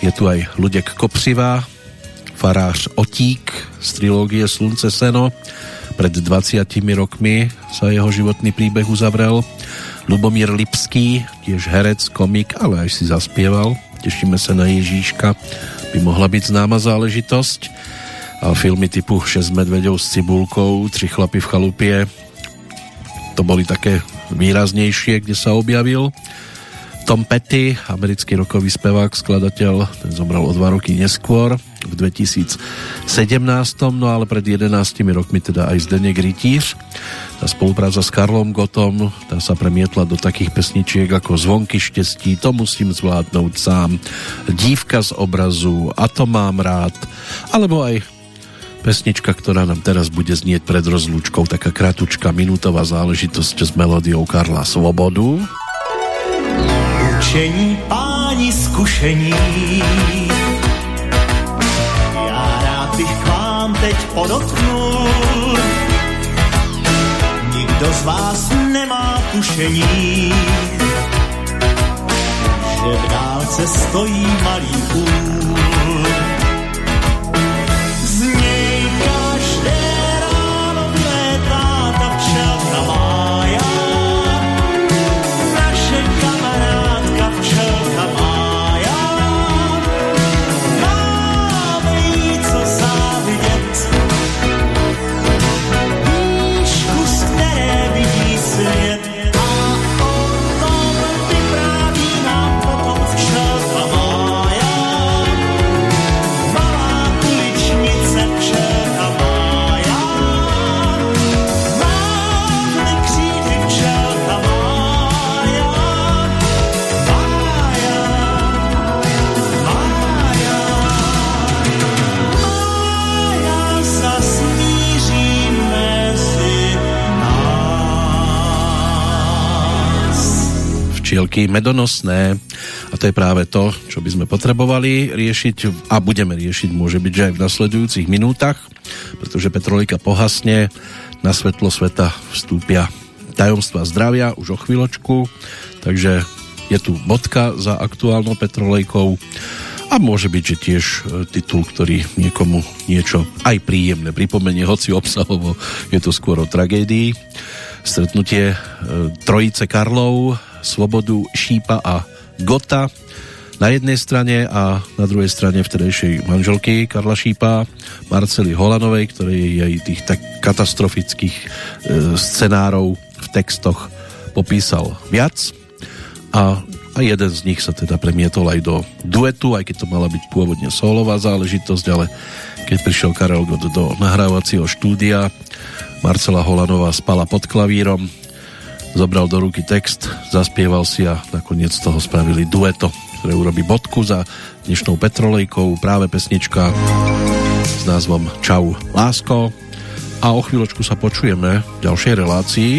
Je tu aj Ludek Kopřivá, farář Otík z trilógie Slunce Seno. Pred 20 rokmi sa jeho životný príbeh uzavrel. Lubomír Lipský, tiež herec, komik, ale aj si zaspieval. Tešíme sa na Ježíška, by mohla byť známa záležitosť. Filmy typu 6 medvedov s cibulkou, 3 chlapy v chalupie, to boli také výraznejšie, kde sa objavil. Tom Petty, americký rokový spevák, skladateľ, ten zomrel o dva roky neskôr, v 2017, no ale pred 11 rokmi teda aj Zdeněk Rytíř. Tá spolupráca s Karlom Gotom, tá sa premietla do takých pesničiek ako Zvonky štestí, to musím zvládnout sám, Dívka z obrazu, a to mám rád, alebo aj pesnička, ktorá nám teraz bude znieť pred rozlúčkou, taká kratučka minútová záležitosť s melódiou Karla Svobodu. Učení páni zkušení Já rád bych k vám teď podotknul Nikdo z vás nemá tušení Že v dálce stojí malý úl včielky medonosné a to je práve to, čo by sme potrebovali riešiť a budeme riešiť, môže byť, že aj v nasledujúcich minútach, pretože Petrolika pohasne, na svetlo sveta vstúpia tajomstva zdravia už o chvíľočku, takže je tu bodka za aktuálnou Petrolejkou a môže byť, že tiež e, titul, ktorý niekomu niečo aj príjemné pripomenie, hoci obsahovo je to skôr o tragédii. Stretnutie e, trojice Karlov Svobodu, Šípa a Gota na jednej strane a na druhej strane vtedejšej manželky Karla Šípa, Marcely Holanovej, ktorej aj tých tak katastrofických e, scenárov v textoch popísal viac. A, a jeden z nich sa teda premietol aj do duetu, aj keď to mala byť pôvodne solová záležitosť, ale keď prišiel Karel Gott do nahrávacieho štúdia, Marcela Holanová spala pod klavírom, zobral do ruky text, zaspieval si a nakoniec toho spravili dueto, ktoré urobí bodku za dnešnou Petrolejkou, práve pesnička s názvom Čau lásko a o chvíľočku sa počujeme v ďalšej relácii.